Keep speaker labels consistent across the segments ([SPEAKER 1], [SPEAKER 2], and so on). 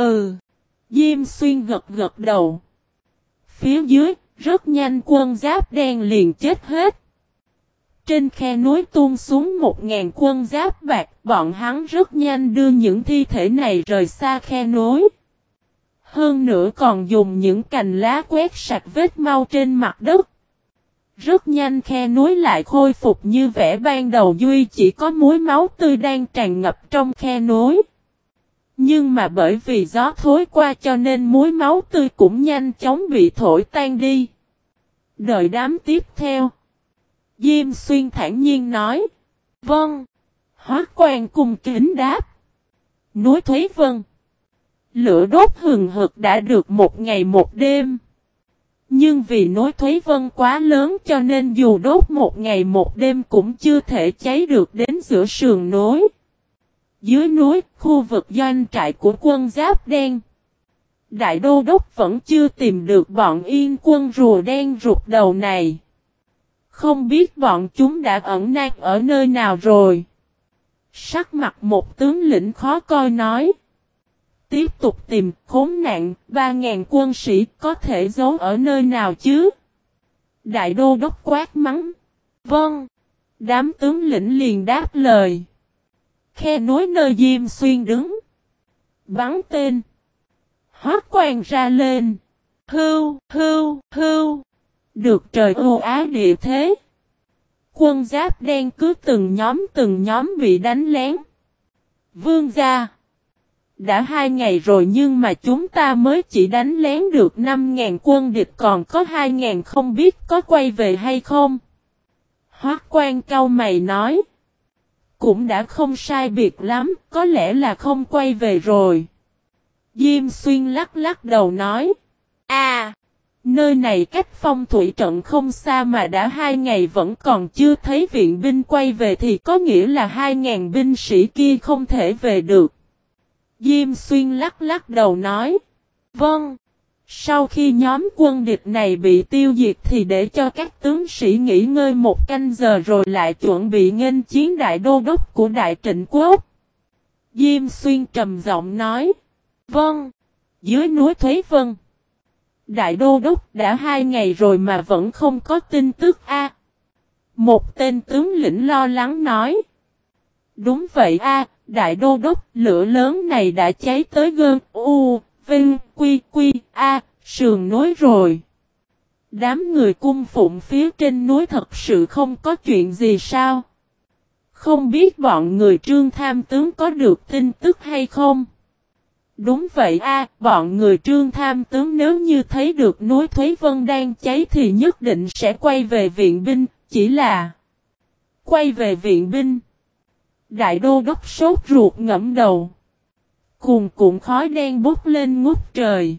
[SPEAKER 1] Ừ. Diêm xuyên gật gật đầu. Phía dưới, rất nhanh quân giáp đen liền chết hết. Trên khe núi tuôn xuống một ngàn quân giáp bạc, bọn hắn rất nhanh đưa những thi thể này rời xa khe núi. Hơn nữa còn dùng những cành lá quét sạch vết mau trên mặt đất. Rất nhanh khe núi lại khôi phục như vẻ ban đầu Duy chỉ có muối máu tươi đang tràn ngập trong khe núi. Nhưng mà bởi vì gió thối qua cho nên muối máu tươi cũng nhanh chóng bị thổi tan đi. Đợi đám tiếp theo. Diêm xuyên thản nhiên nói. Vâng. Hóa quan cùng kính đáp. Núi Thúy Vân. Lửa đốt hừng hực đã được một ngày một đêm. Nhưng vì núi Thúy Vân quá lớn cho nên dù đốt một ngày một đêm cũng chưa thể cháy được đến giữa sườn núi. Dưới núi, khu vực doanh trại của quân giáp đen. Đại đô đốc vẫn chưa tìm được bọn yên quân rùa đen rụt đầu này. Không biết bọn chúng đã ẩn nang ở nơi nào rồi. Sắc mặt một tướng lĩnh khó coi nói. Tiếp tục tìm khốn nạn, ba ngàn quân sĩ có thể giấu ở nơi nào chứ? Đại đô đốc quát mắng. Vâng. Đám tướng lĩnh liền đáp lời. Khe núi nơi Diêm Xuyên đứng. Bắn tên. Hót quan ra lên. Hưu, hưu, hưu. Được trời ưu á địa thế. Quân giáp đen cứ từng nhóm từng nhóm bị đánh lén. Vương gia. Đã hai ngày rồi nhưng mà chúng ta mới chỉ đánh lén được 5.000 quân địch còn có 2.000 không biết có quay về hay không. Hoác quan cao mày nói. Cũng đã không sai biệt lắm, có lẽ là không quay về rồi. Diêm xuyên lắc lắc đầu nói. À, nơi này cách phong thủy trận không xa mà đã hai ngày vẫn còn chưa thấy viện binh quay về thì có nghĩa là hai ngàn binh sĩ kia không thể về được. Diêm xuyên lắc lắc đầu nói. Vâng. Sau khi nhóm quân địch này bị tiêu diệt thì để cho các tướng sĩ nghỉ ngơi một canh giờ rồi lại chuẩn bị nghênh chiến đại đô đốc của đại trịnh quốc. Diêm xuyên trầm giọng nói. Vâng. Dưới núi Thuế Vân. Đại đô đốc đã hai ngày rồi mà vẫn không có tin tức a. Một tên tướng lĩnh lo lắng nói. Đúng vậy a, đại đô đốc lửa lớn này đã cháy tới gơn u, vinh, quy, quy, a, sườn núi rồi. Đám người cung phụng phía trên núi thật sự không có chuyện gì sao? Không biết bọn người trương tham tướng có được tin tức hay không? Đúng vậy a, bọn người trương tham tướng nếu như thấy được núi Thúy Vân đang cháy thì nhất định sẽ quay về viện binh, chỉ là quay về viện binh. Đại đô đốc sốt ruột ngẫm đầu. Cuồn cuộn khói đen bốc lên ngút trời.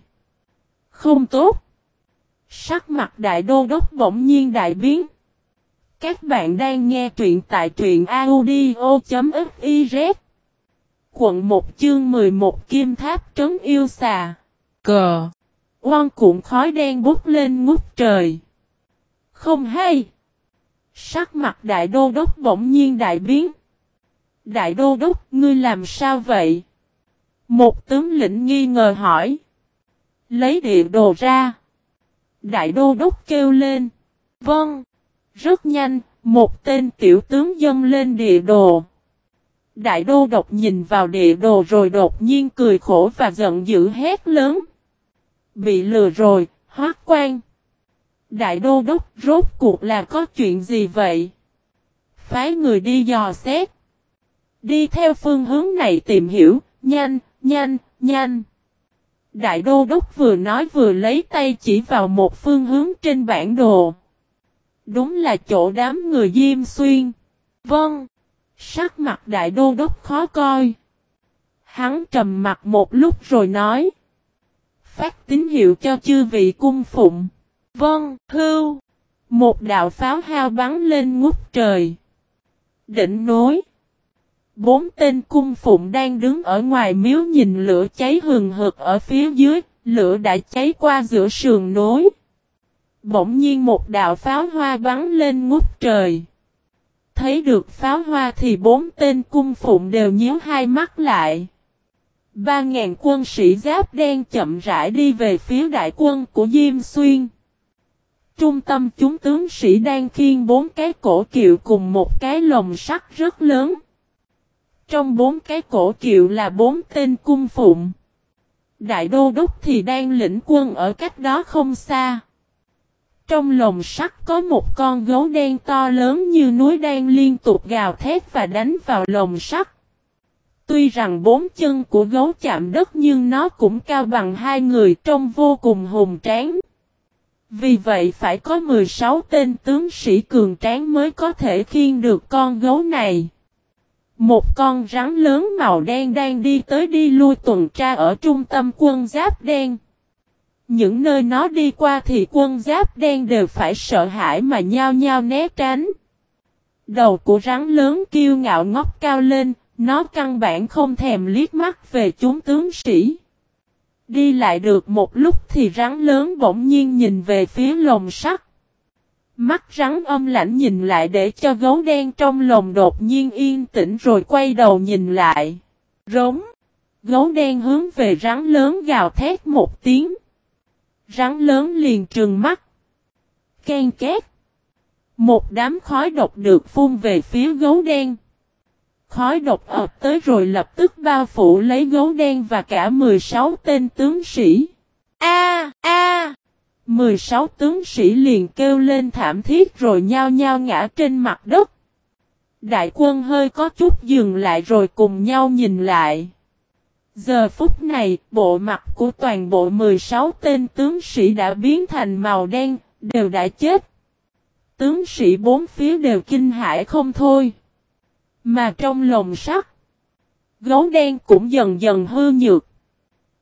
[SPEAKER 1] Không tốt. Sắc mặt đại đô đốc bỗng nhiên đại biến. Các bạn đang nghe truyện tại truyện audio.fiz Quận 1 chương 11 Kim Tháp Trấn Yêu Xà. Cờ. Oan cuộn khói đen bút lên ngút trời. Không hay. Sắc mặt đại đô đốc bỗng nhiên đại biến. Đại đô đốc, ngươi làm sao vậy? Một tướng lĩnh nghi ngờ hỏi Lấy địa đồ ra Đại đô đốc kêu lên Vâng Rất nhanh Một tên tiểu tướng dâng lên địa đồ Đại đô độc nhìn vào địa đồ rồi đột nhiên cười khổ và giận dữ hét lớn. Bị lừa rồi, hoác quan. Đại đô đốc rốt cuộc là có chuyện gì vậy? Phái người đi dò xét. Đi theo phương hướng này tìm hiểu, nhanh, nhanh, nhanh. Đại đô đốc vừa nói vừa lấy tay chỉ vào một phương hướng trên bản đồ. Đúng là chỗ đám người Diêm Xuyên. Vâng. Sắc mặt đại đô đốc khó coi. Hắn trầm mặt một lúc rồi nói. Phát tín hiệu cho chư vị cung phụng. Vâng, hưu. Một đạo pháo hao bắn lên ngút trời. Đỉnh nối. Bốn tên cung phụng đang đứng ở ngoài miếu nhìn lửa cháy hừng hực ở phía dưới, lửa đã cháy qua giữa sườn nối. Bỗng nhiên một đạo pháo hoa bắn lên ngút trời thấy được pháo hoa thì bốn tên cung phụng đều nhíu hai mắt lại. Ba ngàn quân sĩ giáp đen chậm rãi đi về phía đại quân của Diêm Xuyên. Trung tâm chúng tướng sĩ đang khiên bốn cái cổ kiệu cùng một cái lồng sắt rất lớn. Trong bốn cái cổ kiệu là bốn tên cung phụng. Đại đô đốc thì đang lĩnh quân ở cách đó không xa. Trong lồng sắt có một con gấu đen to lớn như núi đang liên tục gào thét và đánh vào lồng sắt. Tuy rằng bốn chân của gấu chạm đất nhưng nó cũng cao bằng hai người trông vô cùng hùng tráng. Vì vậy phải có 16 tên tướng sĩ cường tráng mới có thể khiêng được con gấu này. Một con rắn lớn màu đen đang đi tới đi lui tuần tra ở trung tâm quân giáp đen. Những nơi nó đi qua thì quân giáp đen đều phải sợ hãi mà nhao nhao né tránh. Đầu của rắn lớn kiêu ngạo ngóc cao lên, nó căn bản không thèm liếc mắt về chúng tướng sĩ. Đi lại được một lúc thì rắn lớn bỗng nhiên nhìn về phía lồng sắt. Mắt rắn âm lãnh nhìn lại để cho gấu đen trong lồng đột nhiên yên tĩnh rồi quay đầu nhìn lại. Rống. Gấu đen hướng về rắn lớn gào thét một tiếng. Rắn lớn liền trừng mắt. Ken két. Một đám khói độc được phun về phía gấu đen. Khói độc ập tới rồi lập tức bao phủ lấy gấu đen và cả 16 tên tướng sĩ. A a 16 tướng sĩ liền kêu lên thảm thiết rồi nhao nhao ngã trên mặt đất. Đại quân hơi có chút dừng lại rồi cùng nhau nhìn lại. Giờ phút này, bộ mặt của toàn bộ 16 tên tướng sĩ đã biến thành màu đen, đều đã chết. Tướng sĩ bốn phía đều kinh hãi không thôi. Mà trong lồng sắt, gấu đen cũng dần dần hư nhược.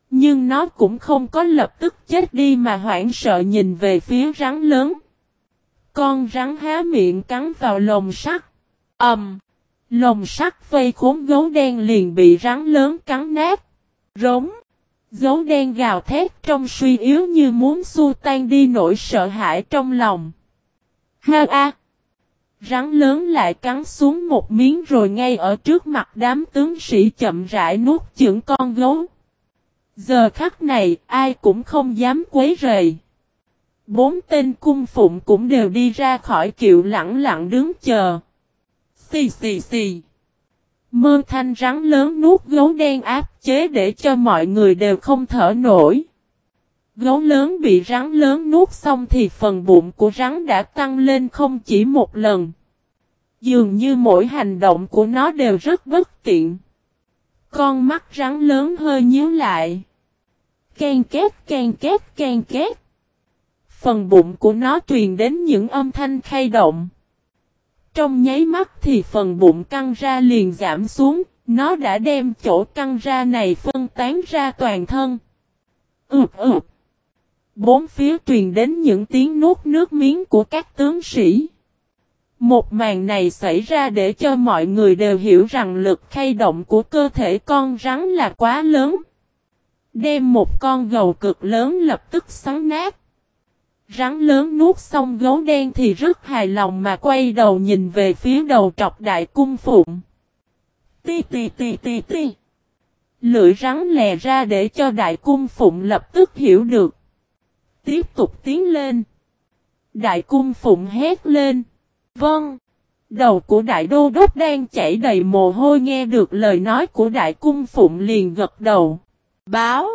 [SPEAKER 1] Nhưng nó cũng không có lập tức chết đi mà hoảng sợ nhìn về phía rắn lớn. Con rắn há miệng cắn vào lồng sắt. ầm, um, lồng sắt vây khốn gấu đen liền bị rắn lớn cắn nát. Rống. Gấu đen gào thét trong suy yếu như muốn xua tan đi nỗi sợ hãi trong lòng. Ha a! Rắn lớn lại cắn xuống một miếng rồi ngay ở trước mặt đám tướng sĩ chậm rãi nuốt chửng con gấu. Giờ khắc này, ai cũng không dám quấy rầy. Bốn tên cung phụng cũng đều đi ra khỏi kiệu lặng lặng đứng chờ. Xì xì xì. Mơ thanh rắn lớn nuốt gấu đen áp chế để cho mọi người đều không thở nổi. Gấu lớn bị rắn lớn nuốt xong thì phần bụng của rắn đã tăng lên không chỉ một lần. Dường như mỗi hành động của nó đều rất bất tiện. Con mắt rắn lớn hơi nhíu lại can két can két can két. Phần bụng của nó truyền đến những âm thanh khay động. Trong nháy mắt thì phần bụng căng ra liền giảm xuống, nó đã đem chỗ căng ra này phân tán ra toàn thân. Ướp ướp. Bốn phía truyền đến những tiếng nuốt nước miếng của các tướng sĩ. Một màn này xảy ra để cho mọi người đều hiểu rằng lực khay động của cơ thể con rắn là quá lớn. Đem một con gầu cực lớn lập tức xoắn nát. Rắn lớn nuốt xong gấu đen thì rất hài lòng mà quay đầu nhìn về phía đầu trọc đại cung phụng. Ti ti ti ti ti. Lưỡi rắn lè ra để cho đại cung phụng lập tức hiểu được. Tiếp tục tiến lên. Đại cung phụng hét lên. Vâng. Đầu của đại đô đốc đang chảy đầy mồ hôi nghe được lời nói của đại cung phụng liền gật đầu. Báo.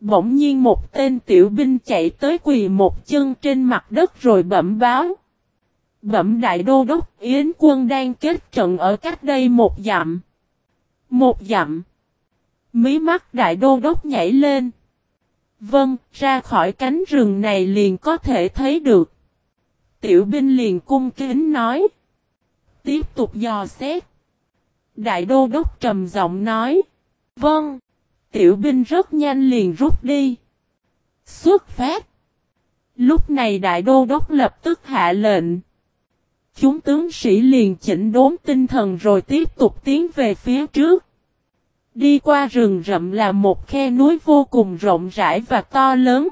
[SPEAKER 1] Bỗng nhiên một tên tiểu binh chạy tới quỳ một chân trên mặt đất rồi bẩm báo. Bẩm đại đô đốc Yến quân đang kết trận ở cách đây một dặm. Một dặm. Mí mắt đại đô đốc nhảy lên. Vâng, ra khỏi cánh rừng này liền có thể thấy được. Tiểu binh liền cung kính nói. Tiếp tục dò xét. Đại đô đốc trầm giọng nói. Vâng. Tiểu binh rất nhanh liền rút đi. Xuất phát. Lúc này đại đô đốc lập tức hạ lệnh. Chúng tướng sĩ liền chỉnh đốn tinh thần rồi tiếp tục tiến về phía trước. Đi qua rừng rậm là một khe núi vô cùng rộng rãi và to lớn.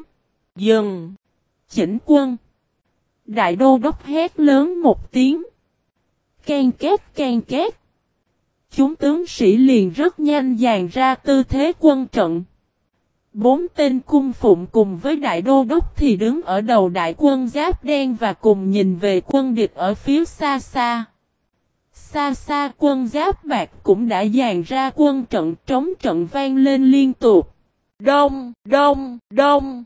[SPEAKER 1] Dừng. Chỉnh quân. Đại đô đốc hét lớn một tiếng. Ken két ken két chúng tướng sĩ liền rất nhanh dàn ra tư thế quân trận. Bốn tên cung phụng cùng với đại đô đốc thì đứng ở đầu đại quân giáp đen và cùng nhìn về quân địch ở phía xa xa. Xa xa quân giáp bạc cũng đã dàn ra quân trận trống trận vang lên liên tục. Đông, đông, đông.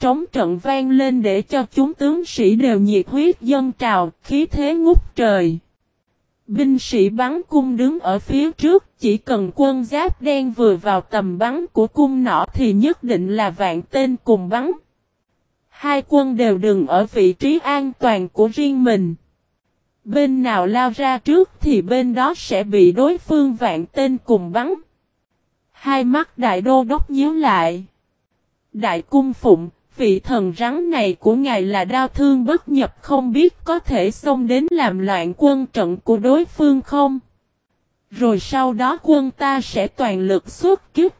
[SPEAKER 1] Trống trận vang lên để cho chúng tướng sĩ đều nhiệt huyết dân trào, khí thế ngút trời. Binh sĩ bắn cung đứng ở phía trước, chỉ cần quân giáp đen vừa vào tầm bắn của cung nỏ thì nhất định là vạn tên cùng bắn. Hai quân đều đừng ở vị trí an toàn của riêng mình. Bên nào lao ra trước thì bên đó sẽ bị đối phương vạn tên cùng bắn. Hai mắt đại đô đốc nhíu lại. Đại cung phụng, vị thần rắn này của ngài là đau thương bất nhập, không biết có thể xông đến làm loạn quân trận của đối phương không? Rồi sau đó quân ta sẽ toàn lực xuất kích.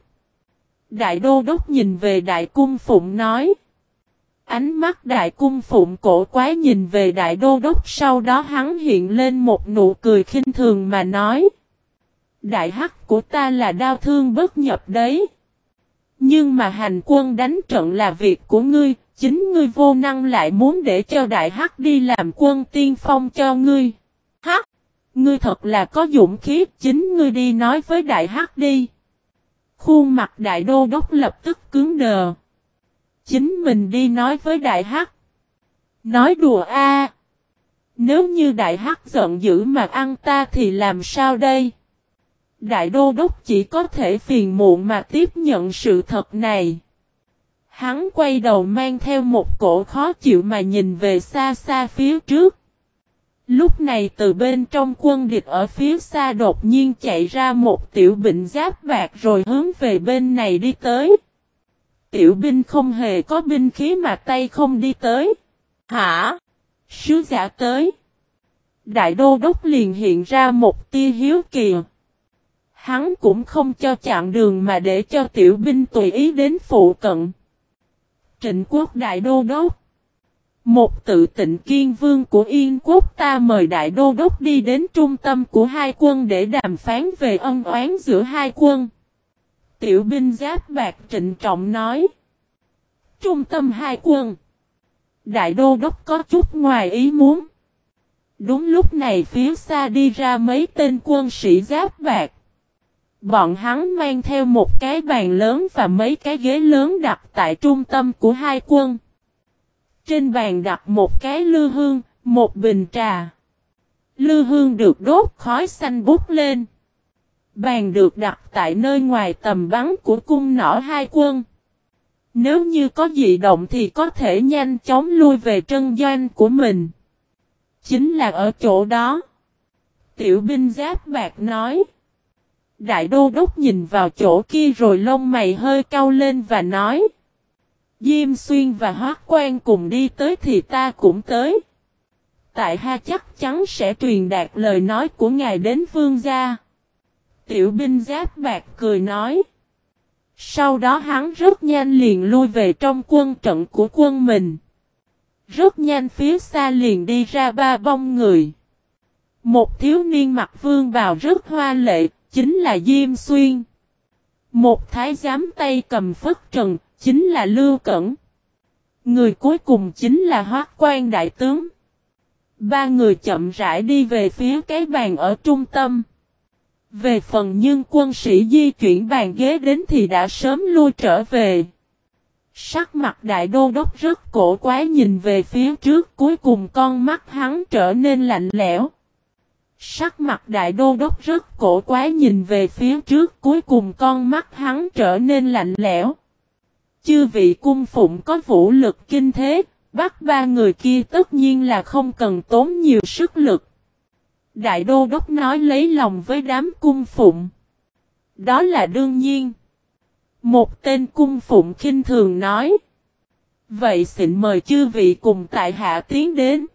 [SPEAKER 1] Đại đô đốc nhìn về đại cung phụng nói. Ánh mắt đại cung phụng cổ quái nhìn về đại đô đốc, sau đó hắn hiện lên một nụ cười khinh thường mà nói. Đại hắc của ta là đau thương bất nhập đấy. Nhưng mà hành quân đánh trận là việc của ngươi, chính ngươi vô năng lại muốn để cho đại hắc đi làm quân tiên phong cho ngươi. Hắc! Ngươi thật là có dũng khí, chính ngươi đi nói với đại hắc đi. Khuôn mặt đại đô đốc lập tức cứng đờ. Chính mình đi nói với đại hắc. Nói đùa a Nếu như đại hắc giận dữ mà ăn ta thì làm sao đây? Đại đô đốc chỉ có thể phiền muộn mà tiếp nhận sự thật này. Hắn quay đầu mang theo một cổ khó chịu mà nhìn về xa xa phía trước. Lúc này từ bên trong quân địch ở phía xa đột nhiên chạy ra một tiểu binh giáp bạc rồi hướng về bên này đi tới. Tiểu binh không hề có binh khí mà tay không đi tới. Hả? Sứ giả tới. Đại đô đốc liền hiện ra một tia hiếu kỳ. Hắn cũng không cho chặn đường mà để cho tiểu binh tùy ý đến phụ cận. Trịnh quốc đại đô đốc. Một tự tịnh kiên vương của Yên quốc ta mời đại đô đốc đi đến trung tâm của hai quân để đàm phán về ân oán giữa hai quân. Tiểu binh giáp bạc trịnh trọng nói. Trung tâm hai quân. Đại đô đốc có chút ngoài ý muốn. Đúng lúc này phía xa đi ra mấy tên quân sĩ giáp bạc. Bọn hắn mang theo một cái bàn lớn và mấy cái ghế lớn đặt tại trung tâm của hai quân. Trên bàn đặt một cái lư hương, một bình trà. Lư hương được đốt khói xanh bút lên. Bàn được đặt tại nơi ngoài tầm bắn của cung nỏ hai quân. Nếu như có dị động thì có thể nhanh chóng lui về trân doanh của mình. Chính là ở chỗ đó. Tiểu binh giáp bạc nói. Đại đô đốc nhìn vào chỗ kia rồi lông mày hơi cau lên và nói. Diêm xuyên và hoác quan cùng đi tới thì ta cũng tới. Tại ha chắc chắn sẽ truyền đạt lời nói của ngài đến vương gia. Tiểu binh giáp bạc cười nói. Sau đó hắn rất nhanh liền lui về trong quân trận của quân mình. Rất nhanh phía xa liền đi ra ba bông người. Một thiếu niên mặc vương bào rất hoa lệ, chính là Diêm Xuyên. Một thái giám tay cầm phất trần, chính là Lưu Cẩn. Người cuối cùng chính là Hoác quan đại tướng. Ba người chậm rãi đi về phía cái bàn ở trung tâm. Về phần nhưng quân sĩ di chuyển bàn ghế đến thì đã sớm lui trở về. Sắc mặt đại đô đốc rất cổ quái nhìn về phía trước cuối cùng con mắt hắn trở nên lạnh lẽo. Sắc mặt đại đô đốc rất cổ quái nhìn về phía trước cuối cùng con mắt hắn trở nên lạnh lẽo. Chư vị cung phụng có vũ lực kinh thế, bắt ba người kia tất nhiên là không cần tốn nhiều sức lực. Đại đô đốc nói lấy lòng với đám cung phụng. Đó là đương nhiên. Một tên cung phụng khinh thường nói. Vậy xin mời chư vị cùng tại hạ tiến đến.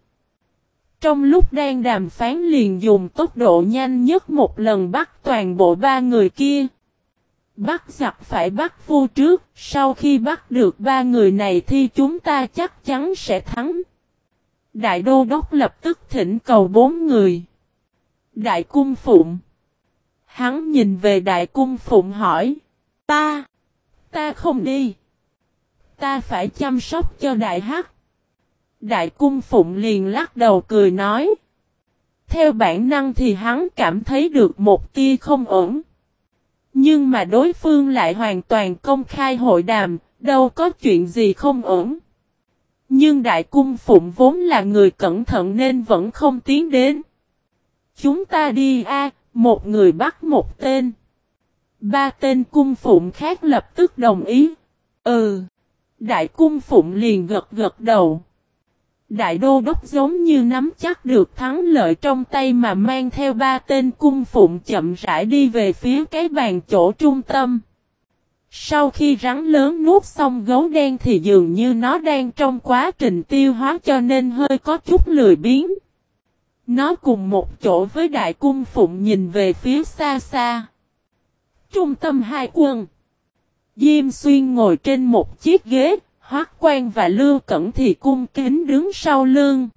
[SPEAKER 1] Trong lúc đang đàm phán liền dùng tốc độ nhanh nhất một lần bắt toàn bộ ba người kia. Bắt giặc phải bắt phu trước, sau khi bắt được ba người này thì chúng ta chắc chắn sẽ thắng. Đại đô đốc lập tức thỉnh cầu bốn người. Đại cung phụng. Hắn nhìn về đại cung phụng hỏi. Ta, ta không đi. Ta phải chăm sóc cho đại hắc. Đại cung phụng liền lắc đầu cười nói. Theo bản năng thì hắn cảm thấy được một tia không ổn. Nhưng mà đối phương lại hoàn toàn công khai hội đàm, đâu có chuyện gì không ổn. Nhưng đại cung phụng vốn là người cẩn thận nên vẫn không tiến đến. Chúng ta đi a một người bắt một tên. Ba tên cung phụng khác lập tức đồng ý. Ừ. Đại cung phụng liền gật gật đầu. Đại đô đốc giống như nắm chắc được thắng lợi trong tay mà mang theo ba tên cung phụng chậm rãi đi về phía cái bàn chỗ trung tâm. Sau khi rắn lớn nuốt xong gấu đen thì dường như nó đang trong quá trình tiêu hóa cho nên hơi có chút lười biếng. Nó cùng một chỗ với đại cung phụng nhìn về phía xa xa. Trung tâm hai quân. Diêm xuyên ngồi trên một chiếc ghế, Hoác quan và Lưu Cẩn thì cung kính đứng sau lưng.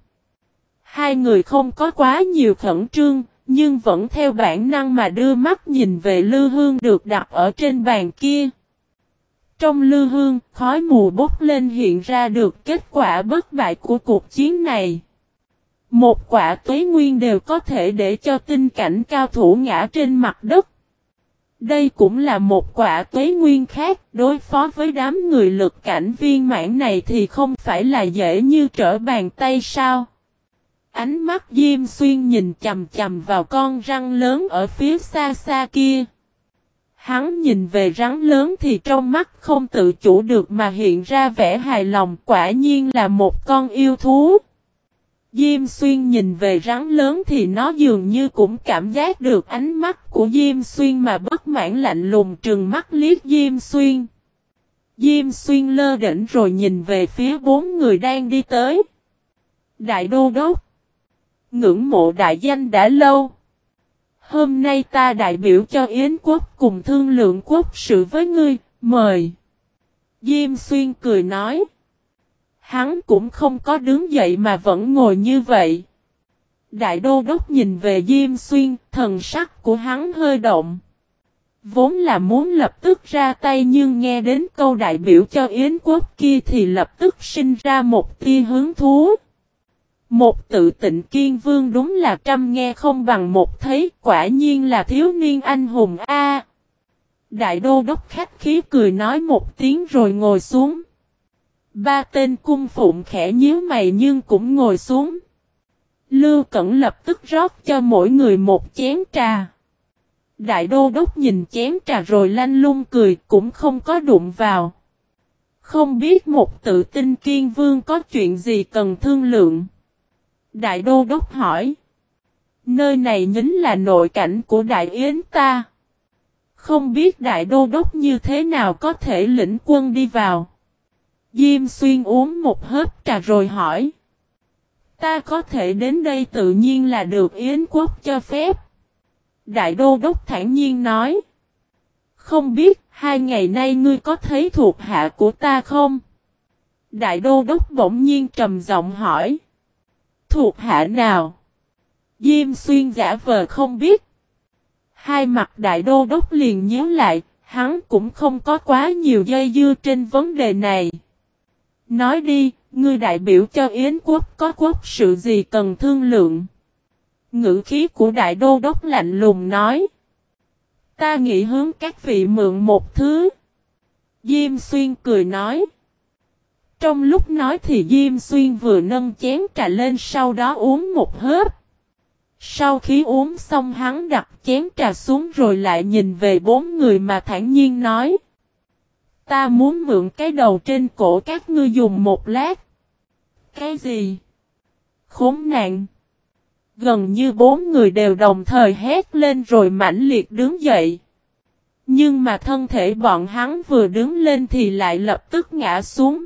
[SPEAKER 1] Hai người không có quá nhiều khẩn trương, nhưng vẫn theo bản năng mà đưa mắt nhìn về Lưu Hương được đặt ở trên bàn kia. Trong Lưu Hương, khói mù bốc lên hiện ra được kết quả bất bại của cuộc chiến này. Một quả tuế nguyên đều có thể để cho tinh cảnh cao thủ ngã trên mặt đất. Đây cũng là một quả tuế nguyên khác, đối phó với đám người lực cảnh viên mãn này thì không phải là dễ như trở bàn tay sao. Ánh mắt Diêm Xuyên nhìn chầm chầm vào con răng lớn ở phía xa xa kia. Hắn nhìn về rắn lớn thì trong mắt không tự chủ được mà hiện ra vẻ hài lòng quả nhiên là một con yêu thú. Diêm xuyên nhìn về rắn lớn thì nó dường như cũng cảm giác được ánh mắt của Diêm xuyên mà bất mãn lạnh lùng trừng mắt liếc Diêm xuyên. Diêm xuyên lơ đỉnh rồi nhìn về phía bốn người đang đi tới. Đại đô đốc. Ngưỡng mộ đại danh đã lâu. Hôm nay ta đại biểu cho Yến quốc cùng thương lượng quốc sự với ngươi, mời. Diêm xuyên cười nói. Hắn cũng không có đứng dậy mà vẫn ngồi như vậy. Đại đô đốc nhìn về Diêm Xuyên, thần sắc của hắn hơi động. Vốn là muốn lập tức ra tay nhưng nghe đến câu đại biểu cho Yến quốc kia thì lập tức sinh ra một tia hướng thú. Một tự tịnh kiên vương đúng là trăm nghe không bằng một thấy, quả nhiên là thiếu niên anh hùng A. Đại đô đốc khách khí cười nói một tiếng rồi ngồi xuống. Ba tên cung phụng khẽ nhíu mày nhưng cũng ngồi xuống. Lưu Cẩn lập tức rót cho mỗi người một chén trà. Đại đô đốc nhìn chén trà rồi lanh lung cười, cũng không có đụng vào. Không biết một tự tin kiên vương có chuyện gì cần thương lượng. Đại đô đốc hỏi. Nơi này nhính là nội cảnh của đại yến ta. Không biết đại đô đốc như thế nào có thể lĩnh quân đi vào. Diêm xuyên uống một hớp trà rồi hỏi. Ta có thể đến đây tự nhiên là được Yến quốc cho phép. Đại đô đốc thản nhiên nói. Không biết hai ngày nay ngươi có thấy thuộc hạ của ta không? Đại đô đốc bỗng nhiên trầm giọng hỏi. Thuộc hạ nào? Diêm xuyên giả vờ không biết. Hai mặt đại đô đốc liền nhớ lại, hắn cũng không có quá nhiều dây dưa trên vấn đề này. Nói đi, ngươi đại biểu cho Yến quốc có quốc sự gì cần thương lượng? Ngữ khí của đại đô đốc lạnh lùng nói. Ta nghĩ hướng các vị mượn một thứ. Diêm xuyên cười nói. Trong lúc nói thì Diêm Xuyên vừa nâng chén trà lên sau đó uống một hớp. Sau khi uống xong hắn đặt chén trà xuống rồi lại nhìn về bốn người mà thản nhiên nói. Ta muốn mượn cái đầu trên cổ các ngươi dùng một lát. Cái gì? Khốn nạn. Gần như bốn người đều đồng thời hét lên rồi mãnh liệt đứng dậy. Nhưng mà thân thể bọn hắn vừa đứng lên thì lại lập tức ngã xuống.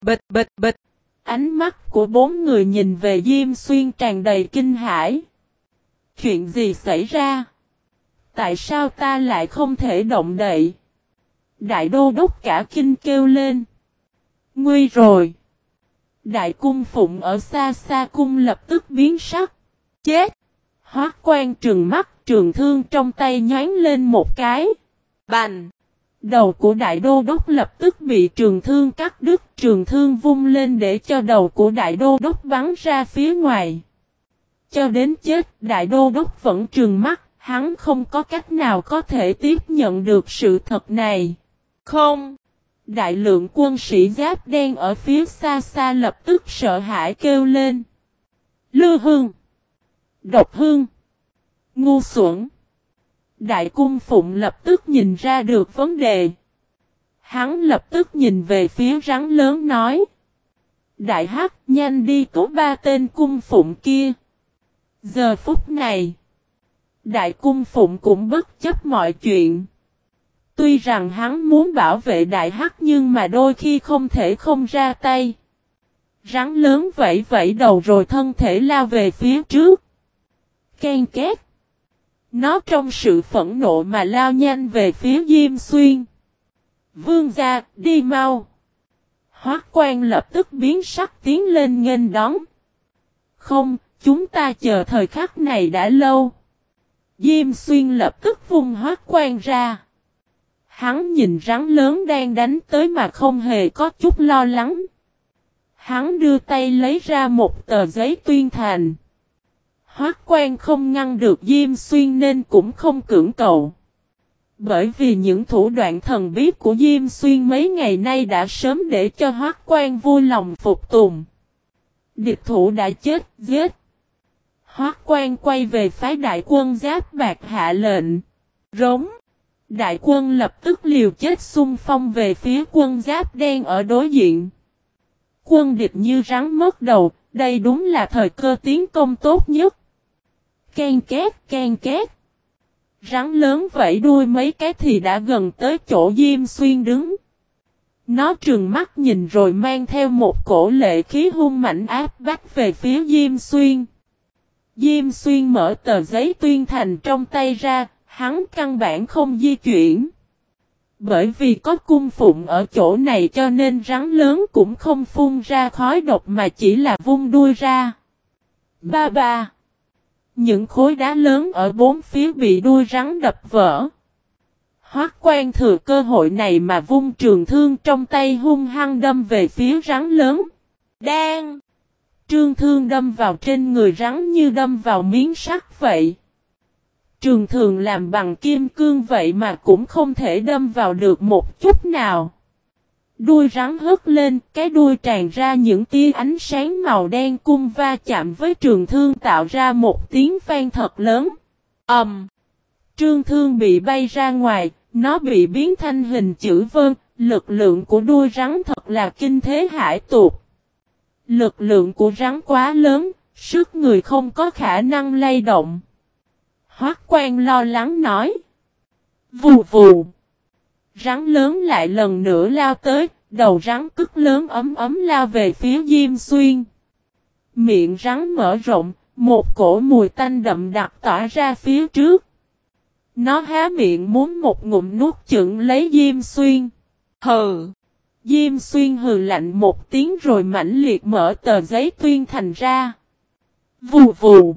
[SPEAKER 1] Bịch bịch bịch. Ánh mắt của bốn người nhìn về Diêm Xuyên tràn đầy kinh hãi. Chuyện gì xảy ra? Tại sao ta lại không thể động đậy? Đại đô đốc cả kinh kêu lên. Nguy rồi. Đại cung phụng ở xa xa cung lập tức biến sắc. Chết! Hoác quan trừng mắt trường thương trong tay nhán lên một cái. Bành! Đầu của đại đô đốc lập tức bị trường thương cắt đứt trường thương vung lên để cho đầu của đại đô đốc bắn ra phía ngoài. Cho đến chết đại đô đốc vẫn trừng mắt, hắn không có cách nào có thể tiếp nhận được sự thật này. Không! Đại lượng quân sĩ giáp đen ở phía xa xa lập tức sợ hãi kêu lên. Lư hương! Độc hương! Ngu xuẩn! Đại cung phụng lập tức nhìn ra được vấn đề. Hắn lập tức nhìn về phía rắn lớn nói. Đại hắc, nhanh đi cứu ba tên cung phụng kia. Giờ phút này. Đại cung phụng cũng bất chấp mọi chuyện. Tuy rằng hắn muốn bảo vệ đại hắc nhưng mà đôi khi không thể không ra tay. Rắn lớn vẫy vẫy đầu rồi thân thể lao về phía trước. Ken két. Nó trong sự phẫn nộ mà lao nhanh về phía Diêm Xuyên. Vương gia, đi mau. Hoác quan lập tức biến sắc tiến lên nghênh đón. Không, chúng ta chờ thời khắc này đã lâu. Diêm xuyên lập tức vung hoác quan ra. Hắn nhìn rắn lớn đang đánh tới mà không hề có chút lo lắng. Hắn đưa tay lấy ra một tờ giấy tuyên thành. Hoác quan không ngăn được Diêm Xuyên nên cũng không cưỡng cầu. Bởi vì những thủ đoạn thần bí của Diêm Xuyên mấy ngày nay đã sớm để cho Hoác quan vui lòng phục tùng. Địch thủ đã chết, giết. Hoác quan quay về phái đại quân giáp bạc hạ lệnh. Rống. Đại quân lập tức liều chết xung phong về phía quân giáp đen ở đối diện. Quân địch như rắn mất đầu, đây đúng là thời cơ tiến công tốt nhất. Ken két, ken két. Rắn lớn vẫy đuôi mấy cái thì đã gần tới chỗ Diêm Xuyên đứng. Nó trừng mắt nhìn rồi mang theo một cổ lệ khí hung mạnh áp bắt về phía Diêm Xuyên. Diêm Xuyên mở tờ giấy tuyên thành trong tay ra, hắn căn bản không di chuyển. Bởi vì có cung phụng ở chỗ này cho nên rắn lớn cũng không phun ra khói độc mà chỉ là vung đuôi ra. Ba ba. Những khối đá lớn ở bốn phía bị đuôi rắn đập vỡ. Hoác quan thừa cơ hội này mà vung trường thương trong tay hung hăng đâm về phía rắn lớn. Đang! Trương thương đâm vào trên người rắn như đâm vào miếng sắt vậy. Trường thường làm bằng kim cương vậy mà cũng không thể đâm vào được một chút nào. Đuôi rắn hất lên, cái đuôi tràn ra những tia ánh sáng màu đen cung va chạm với trường thương tạo ra một tiếng vang thật lớn. ầm, um, Trương thương bị bay ra ngoài, nó bị biến thành hình chữ vân, lực lượng của đuôi rắn thật là kinh thế hải tuột. Lực lượng của rắn quá lớn, sức người không có khả năng lay động. Hoác quan lo lắng nói. Vù vù. Rắn lớn lại lần nữa lao tới, đầu rắn cức lớn ấm ấm lao về phía Diêm Xuyên. Miệng rắn mở rộng, một cổ mùi tanh đậm đặc tỏa ra phía trước. Nó há miệng muốn một ngụm nuốt chửng lấy Diêm Xuyên. Hừ! Diêm Xuyên hừ lạnh một tiếng rồi mãnh liệt mở tờ giấy tuyên thành ra. Vù vù!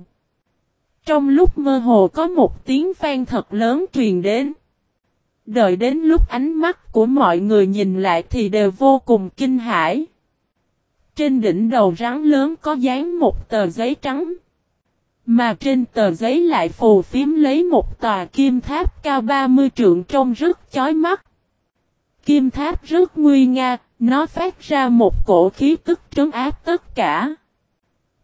[SPEAKER 1] Trong lúc mơ hồ có một tiếng vang thật lớn truyền đến. Đợi đến lúc ánh mắt của mọi người nhìn lại thì đều vô cùng kinh hãi. Trên đỉnh đầu rắn lớn có dán một tờ giấy trắng. Mà trên tờ giấy lại phù phím lấy một tòa kim tháp cao 30 trượng trông rất chói mắt. Kim tháp rất nguy nga, nó phát ra một cổ khí tức trấn áp tất cả.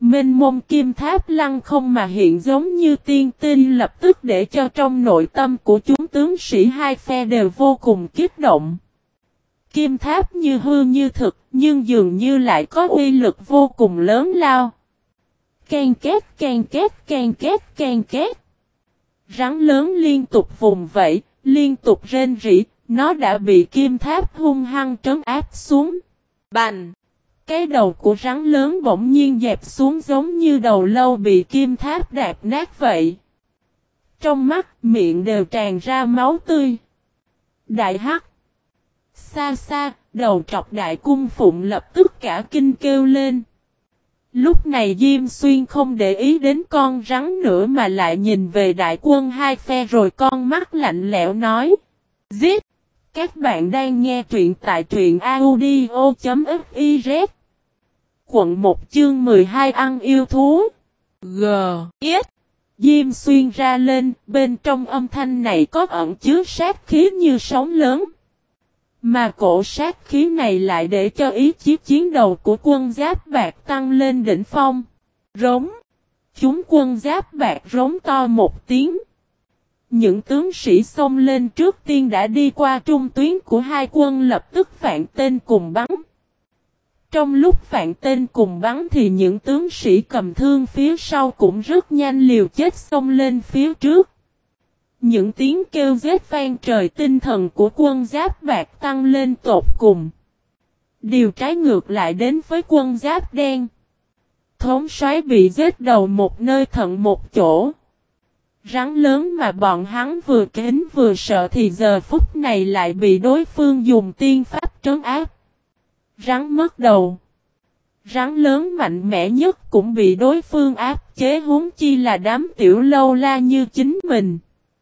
[SPEAKER 1] Minh mông kim tháp lăng không mà hiện giống như tiên tinh lập tức để cho trong nội tâm của chúng tướng sĩ hai phe đều vô cùng kích động. Kim tháp như hư như thực nhưng dường như lại có uy lực vô cùng lớn lao. Can két can két can két can két. Rắn lớn liên tục vùng vẫy, liên tục rên rỉ, nó đã bị kim tháp hung hăng trấn áp xuống. Bành! Cái đầu của rắn lớn bỗng nhiên dẹp xuống giống như đầu lâu bị kim tháp đạp nát vậy. Trong mắt, miệng đều tràn ra máu tươi. Đại hắc. Xa xa, đầu trọc đại cung phụng lập tức cả kinh kêu lên. Lúc này Diêm Xuyên không để ý đến con rắn nữa mà lại nhìn về đại quân hai phe rồi con mắt lạnh lẽo nói. Giết! Các bạn đang nghe truyện tại truyện audio.fiz Quận 1 chương 12 ăn yêu thú G. S. Diêm xuyên ra lên, bên trong âm thanh này có ẩn chứa sát khí như sóng lớn. Mà cổ sát khí này lại để cho ý chí chiến đầu của quân giáp bạc tăng lên đỉnh phong. Rống. Chúng quân giáp bạc rống to một tiếng. Những tướng sĩ xông lên trước tiên đã đi qua trung tuyến của hai quân lập tức phản tên cùng bắn. Trong lúc phản tên cùng bắn thì những tướng sĩ cầm thương phía sau cũng rất nhanh liều chết xông lên phía trước. Những tiếng kêu giết vang trời tinh thần của quân giáp bạc tăng lên tột cùng. Điều trái ngược lại đến với quân giáp đen. Thống soái bị giết đầu một nơi thận một chỗ. Rắn lớn mà bọn hắn vừa kính vừa sợ thì giờ phút này lại bị đối phương dùng tiên pháp trấn áp. Rắn mất đầu. Rắn lớn mạnh mẽ nhất cũng bị đối phương áp chế huống chi là đám tiểu lâu la như chính mình.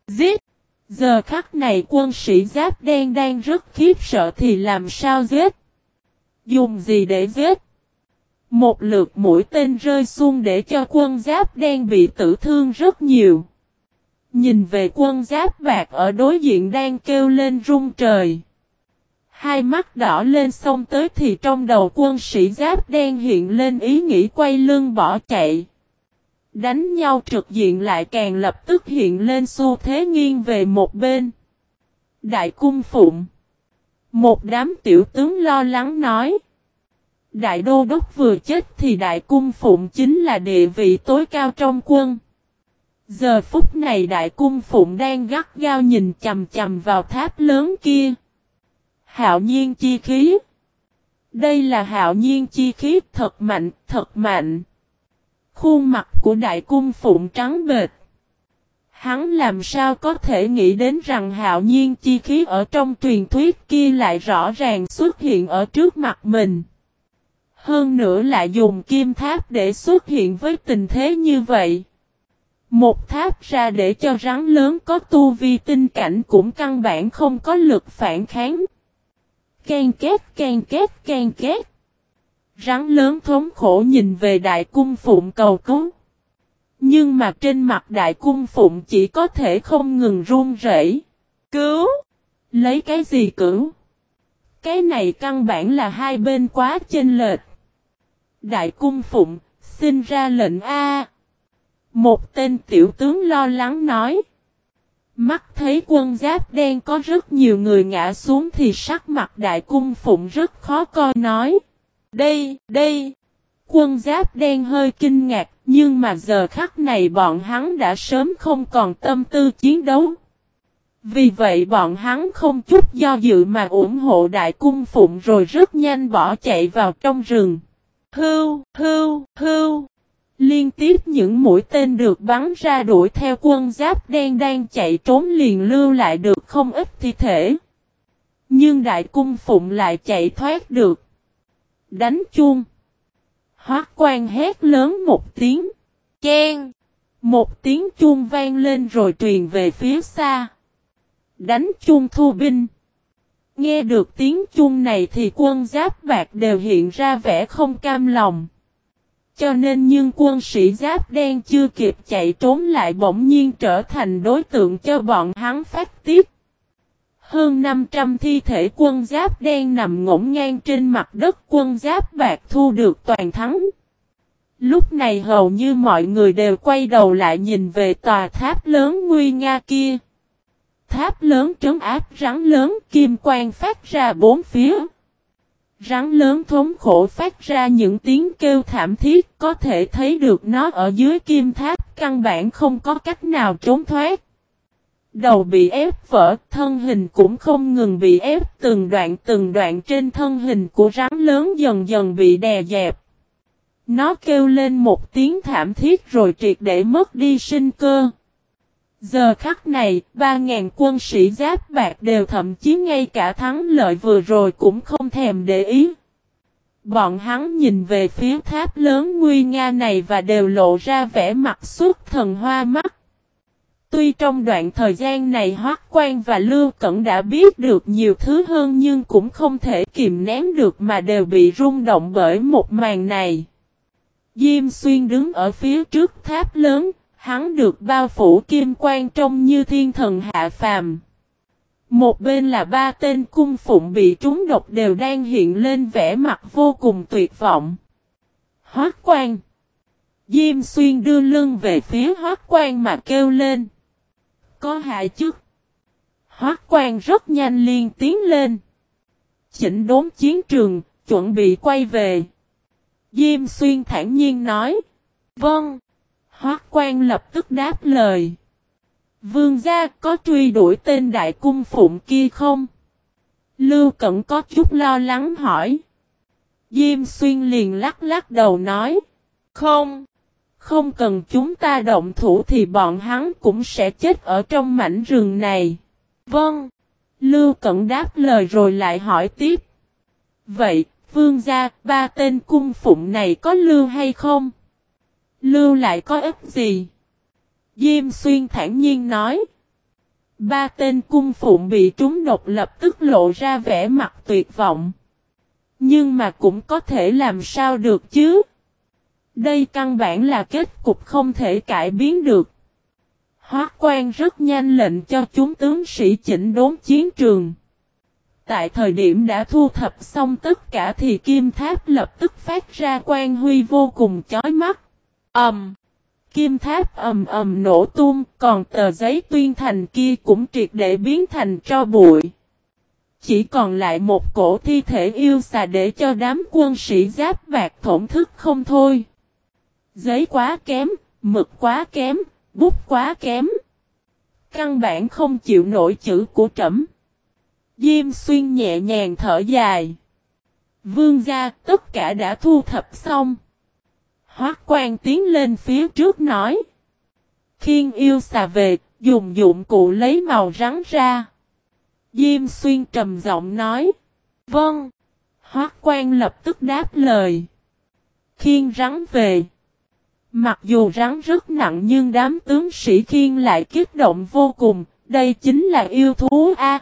[SPEAKER 1] Giết! Giờ khắc này quân sĩ giáp đen đang rất khiếp sợ thì làm sao giết? Dùng gì để giết? Một lượt mũi tên rơi xuống để cho quân giáp đen bị tử thương rất nhiều. Nhìn về quân giáp bạc ở đối diện đang kêu lên rung trời. Hai mắt đỏ lên sông tới thì trong đầu quân sĩ giáp đen hiện lên ý nghĩ quay lưng bỏ chạy. Đánh nhau trực diện lại càng lập tức hiện lên xu thế nghiêng về một bên. Đại cung phụng. Một đám tiểu tướng lo lắng nói. Đại đô đốc vừa chết thì đại cung phụng chính là địa vị tối cao trong quân. Giờ phút này đại cung phụng đang gắt gao nhìn chầm chầm vào tháp lớn kia. Hạo nhiên chi khí. Đây là hạo nhiên chi khí thật mạnh, thật mạnh. Khuôn mặt của đại cung phụng trắng bệt. Hắn làm sao có thể nghĩ đến rằng hạo nhiên chi khí ở trong truyền thuyết kia lại rõ ràng xuất hiện ở trước mặt mình. Hơn nữa lại dùng kim tháp để xuất hiện với tình thế như vậy. Một tháp ra để cho rắn lớn có tu vi tinh cảnh cũng căn bản không có lực phản kháng. Can két can két can két. Rắn lớn thống khổ nhìn về đại cung phụng cầu cứu. Nhưng mà trên mặt đại cung phụng chỉ có thể không ngừng run rẩy. Cứu! Lấy cái gì cứu? Cái này căn bản là hai bên quá chênh lệch. Đại cung phụng, xin ra lệnh A. Một tên tiểu tướng lo lắng nói. Mắt thấy quân giáp đen có rất nhiều người ngã xuống thì sắc mặt đại cung phụng rất khó coi nói. Đây, đây. Quân giáp đen hơi kinh ngạc nhưng mà giờ khắc này bọn hắn đã sớm không còn tâm tư chiến đấu. Vì vậy bọn hắn không chút do dự mà ủng hộ đại cung phụng rồi rất nhanh bỏ chạy vào trong rừng. Hưu, hưu, hưu. Liên tiếp những mũi tên được bắn ra đuổi theo quân giáp đen đang chạy trốn liền lưu lại được không ít thi thể. Nhưng đại cung phụng lại chạy thoát được. Đánh chuông. Hoác quan hét lớn một tiếng. Chen. Một tiếng chuông vang lên rồi truyền về phía xa. Đánh chuông thu binh. Nghe được tiếng chuông này thì quân giáp bạc đều hiện ra vẻ không cam lòng. Cho nên nhưng quân sĩ giáp đen chưa kịp chạy trốn lại bỗng nhiên trở thành đối tượng cho bọn hắn phát tiếp. Hơn 500 thi thể quân giáp đen nằm ngổn ngang trên mặt đất, quân giáp bạc thu được toàn thắng. Lúc này hầu như mọi người đều quay đầu lại nhìn về tòa tháp lớn nguy nga kia. Tháp lớn trấn áp rắn lớn, kim quang phát ra bốn phía. Rắn lớn thống khổ phát ra những tiếng kêu thảm thiết có thể thấy được nó ở dưới kim tháp căn bản không có cách nào trốn thoát. Đầu bị ép vỡ, thân hình cũng không ngừng bị ép từng đoạn từng đoạn trên thân hình của rắn lớn dần dần bị đè dẹp. Nó kêu lên một tiếng thảm thiết rồi triệt để mất đi sinh cơ. Giờ khắc này, ba ngàn quân sĩ giáp bạc đều thậm chí ngay cả thắng lợi vừa rồi cũng không thèm để ý. Bọn hắn nhìn về phía tháp lớn nguy nga này và đều lộ ra vẻ mặt suốt thần hoa mắt. Tuy trong đoạn thời gian này Hoác Quan và Lưu Cẩn đã biết được nhiều thứ hơn nhưng cũng không thể kìm nén được mà đều bị rung động bởi một màn này. Diêm Xuyên đứng ở phía trước tháp lớn, hắn được bao phủ kim quang trông như thiên thần hạ phàm. Một bên là ba tên cung phụng bị trúng độc đều đang hiện lên vẻ mặt vô cùng tuyệt vọng. Hoác quan. Diêm xuyên đưa lưng về phía hoác quan mà kêu lên. Có hại chức. Hoác quan rất nhanh liền tiến lên. Chỉnh đốn chiến trường, chuẩn bị quay về. Diêm xuyên thản nhiên nói. Vâng. Hoác quan lập tức đáp lời. Vương gia có truy đuổi tên đại cung phụng kia không? Lưu Cẩn có chút lo lắng hỏi. Diêm xuyên liền lắc lắc đầu nói. Không. Không cần chúng ta động thủ thì bọn hắn cũng sẽ chết ở trong mảnh rừng này. Vâng. Lưu Cẩn đáp lời rồi lại hỏi tiếp. Vậy, vương gia, ba tên cung phụng này có lưu hay không? Lưu lại có ích gì? Diêm xuyên thản nhiên nói. Ba tên cung phụng bị trúng độc lập tức lộ ra vẻ mặt tuyệt vọng. Nhưng mà cũng có thể làm sao được chứ? Đây căn bản là kết cục không thể cải biến được. Hóa quan rất nhanh lệnh cho chúng tướng sĩ chỉnh đốn chiến trường. Tại thời điểm đã thu thập xong tất cả thì kim tháp lập tức phát ra quan huy vô cùng chói mắt. Ẩm! Um, Kim tháp ầm ầm nổ tung, còn tờ giấy tuyên thành kia cũng triệt để biến thành tro bụi. Chỉ còn lại một cổ thi thể yêu xà để cho đám quân sĩ giáp bạc thổn thức không thôi. Giấy quá kém, mực quá kém, bút quá kém. Căn bản không chịu nổi chữ của trẫm. Diêm xuyên nhẹ nhàng thở dài. Vương gia tất cả đã thu thập xong. Hoác quan tiến lên phía trước nói. Khiên yêu xà về, dùng dụng cụ lấy màu rắn ra. Diêm xuyên trầm giọng nói. Vâng. Hoác quan lập tức đáp lời. Khiên rắn về. Mặc dù rắn rất nặng nhưng đám tướng sĩ khiên lại kích động vô cùng. Đây chính là yêu thú A.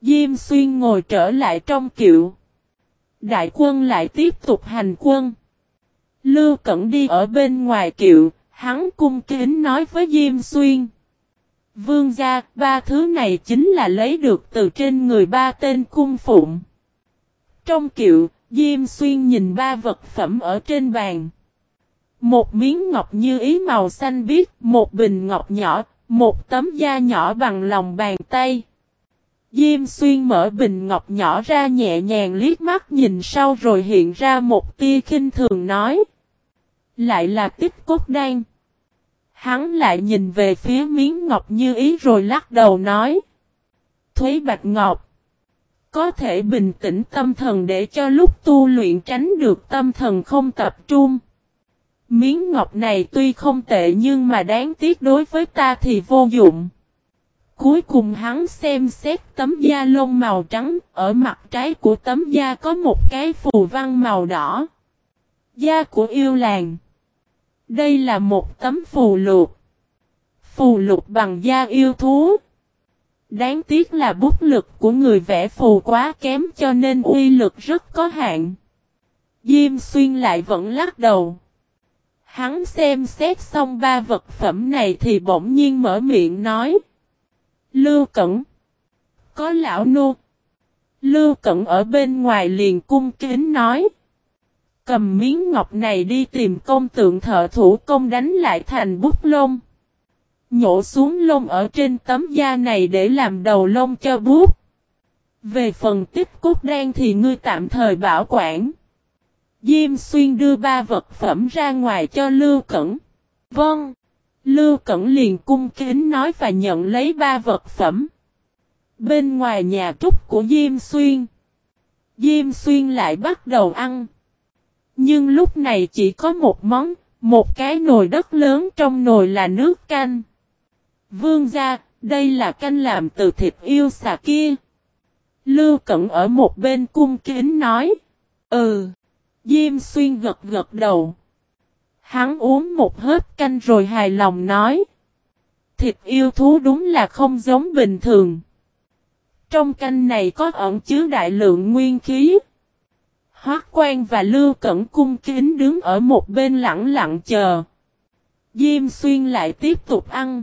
[SPEAKER 1] Diêm xuyên ngồi trở lại trong kiệu. Đại quân lại tiếp tục hành quân. Lưu Cẩn đi ở bên ngoài kiệu, hắn cung kính nói với Diêm Xuyên. Vương gia, ba thứ này chính là lấy được từ trên người ba tên cung phụng. Trong kiệu, Diêm Xuyên nhìn ba vật phẩm ở trên bàn. Một miếng ngọc như ý màu xanh biếc, một bình ngọc nhỏ, một tấm da nhỏ bằng lòng bàn tay. Diêm xuyên mở bình ngọc nhỏ ra nhẹ nhàng liếc mắt nhìn sau rồi hiện ra một tia khinh thường nói. Lại là tích cốt đan. Hắn lại nhìn về phía miếng ngọc như ý rồi lắc đầu nói. Thúy Bạch Ngọc. Có thể bình tĩnh tâm thần để cho lúc tu luyện tránh được tâm thần không tập trung. Miếng ngọc này tuy không tệ nhưng mà đáng tiếc đối với ta thì vô dụng. Cuối cùng hắn xem xét tấm da lông màu trắng, ở mặt trái của tấm da có một cái phù văn màu đỏ. Da của yêu làng. Đây là một tấm phù lục. Phù lục bằng da yêu thú. Đáng tiếc là bút lực của người vẽ phù quá kém cho nên uy lực rất có hạn. Diêm xuyên lại vẫn lắc đầu. Hắn xem xét xong ba vật phẩm này thì bỗng nhiên mở miệng nói. Lưu Cẩn. Có lão nô. Lưu Cẩn ở bên ngoài liền cung kính nói. Cầm miếng ngọc này đi tìm công tượng thợ thủ công đánh lại thành bút lông. Nhổ xuống lông ở trên tấm da này để làm đầu lông cho bút. Về phần tích cốt đen thì ngươi tạm thời bảo quản. Diêm xuyên đưa ba vật phẩm ra ngoài cho Lưu Cẩn. Vâng. Lưu Cẩn liền cung kính nói và nhận lấy ba vật phẩm. Bên ngoài nhà trúc của Diêm Xuyên. Diêm Xuyên lại bắt đầu ăn. Nhưng lúc này chỉ có một món, một cái nồi đất lớn trong nồi là nước canh. Vương gia, đây là canh làm từ thịt yêu xà kia. Lưu Cẩn ở một bên cung kính nói. Ừ, Diêm xuyên gật gật đầu. Hắn uống một hớp canh rồi hài lòng nói. Thịt yêu thú đúng là không giống bình thường. Trong canh này có ẩn chứa đại lượng nguyên khí. Hoác quan và Lưu Cẩn cung kính đứng ở một bên lặng lặng chờ. Diêm xuyên lại tiếp tục ăn.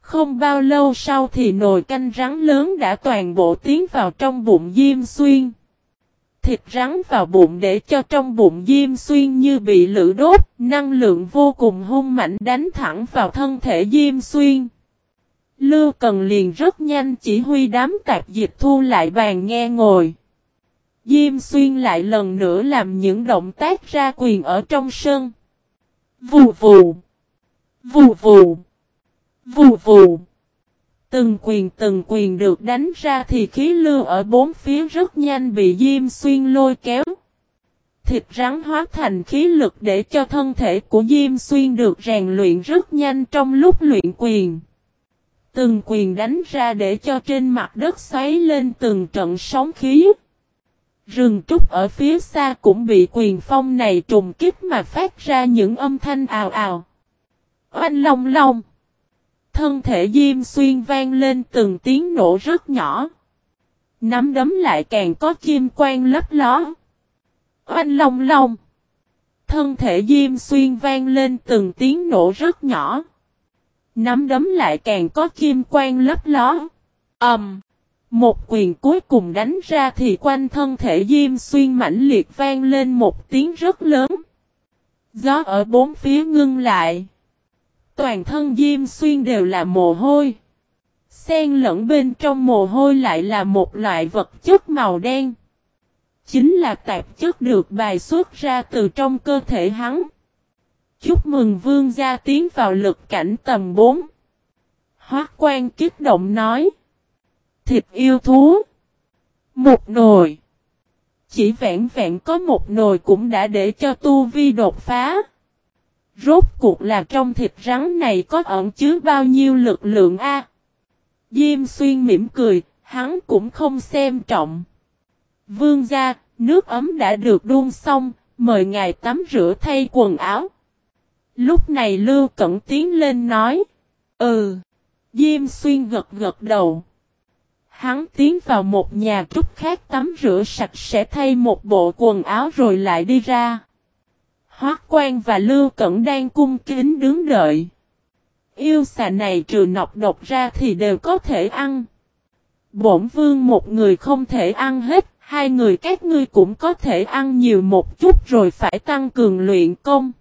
[SPEAKER 1] Không bao lâu sau thì nồi canh rắn lớn đã toàn bộ tiến vào trong bụng Diêm xuyên. Thịt rắn vào bụng để cho trong bụng Diêm xuyên như bị lửa đốt, năng lượng vô cùng hung mạnh đánh thẳng vào thân thể Diêm xuyên. Lưu Cần liền rất nhanh chỉ huy đám tạp dịch thu lại bàn nghe ngồi. Diêm xuyên lại lần nữa làm những động tác ra quyền ở trong sân. Vù vù. Vù vù. Vù vù. Từng quyền từng quyền được đánh ra thì khí lưu ở bốn phía rất nhanh bị Diêm Xuyên lôi kéo. Thịt rắn hóa thành khí lực để cho thân thể của Diêm Xuyên được rèn luyện rất nhanh trong lúc luyện quyền. Từng quyền đánh ra để cho trên mặt đất xoáy lên từng trận sóng khí. Rừng trúc ở phía xa cũng bị quyền phong này trùng kích mà phát ra những âm thanh ào ào. Oanh long long. Thân thể Diêm Xuyên vang lên từng tiếng nổ rất nhỏ. Nắm đấm lại càng có kim quang lấp ló. Oanh long long. Thân thể Diêm Xuyên vang lên từng tiếng nổ rất nhỏ. Nắm đấm lại càng có kim quang lấp ló. Ầm. Um, một quyền cuối cùng đánh ra thì quanh thân thể Diêm Xuyên mãnh liệt vang lên một tiếng rất lớn. Gió ở bốn phía ngưng lại. Toàn thân Diêm Xuyên đều là mồ hôi. Xen lẫn bên trong mồ hôi lại là một loại vật chất màu đen. Chính là tạp chất được bài xuất ra từ trong cơ thể hắn. Chúc mừng vương gia tiến vào lực cảnh tầm 4. Hoác quan kích động nói. Thịt yêu thú. Một nồi. Chỉ vẹn vẹn có một nồi cũng đã để cho tu vi đột phá. Rốt cuộc là trong thịt rắn này có ẩn chứa bao nhiêu lực lượng A. Diêm xuyên mỉm cười, hắn cũng không xem trọng. Vương gia, nước ấm đã được đun xong, mời ngài tắm rửa thay quần áo. Lúc này Lưu Cẩn tiến lên nói. Ừ. Diêm xuyên gật gật đầu. Hắn tiến vào một nhà trúc khác tắm rửa sạch sẽ thay một bộ quần áo rồi lại đi ra. Hoác quan và Lưu Cẩn đang cung kính đứng đợi. Yêu xà này trừ nọc độc ra thì đều có thể ăn. Bổn vương một người không thể ăn hết, hai người các ngươi cũng có thể ăn nhiều một chút rồi phải tăng cường luyện công.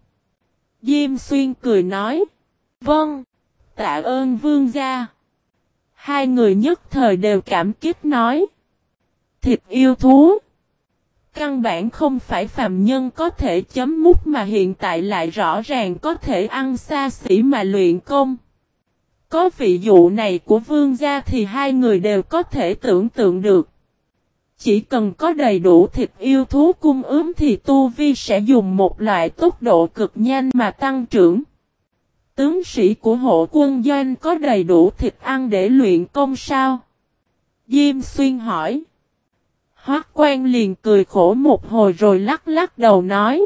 [SPEAKER 1] Diêm xuyên cười nói. Vâng, tạ ơn vương gia. Hai người nhất thời đều cảm kích nói. Thịt yêu thú. Căn bản không phải phàm nhân có thể chấm mút mà hiện tại lại rõ ràng có thể ăn xa xỉ mà luyện công. Có vị dụ này của vương gia thì hai người đều có thể tưởng tượng được. Chỉ cần có đầy đủ thịt yêu thú cung ướm thì Tu Vi sẽ dùng một loại tốc độ cực nhanh mà tăng trưởng. Tướng sĩ của hộ quân doanh có đầy đủ thịt ăn để luyện công sao? Diêm xuyên hỏi. Hoác quan liền cười khổ một hồi rồi lắc lắc đầu nói.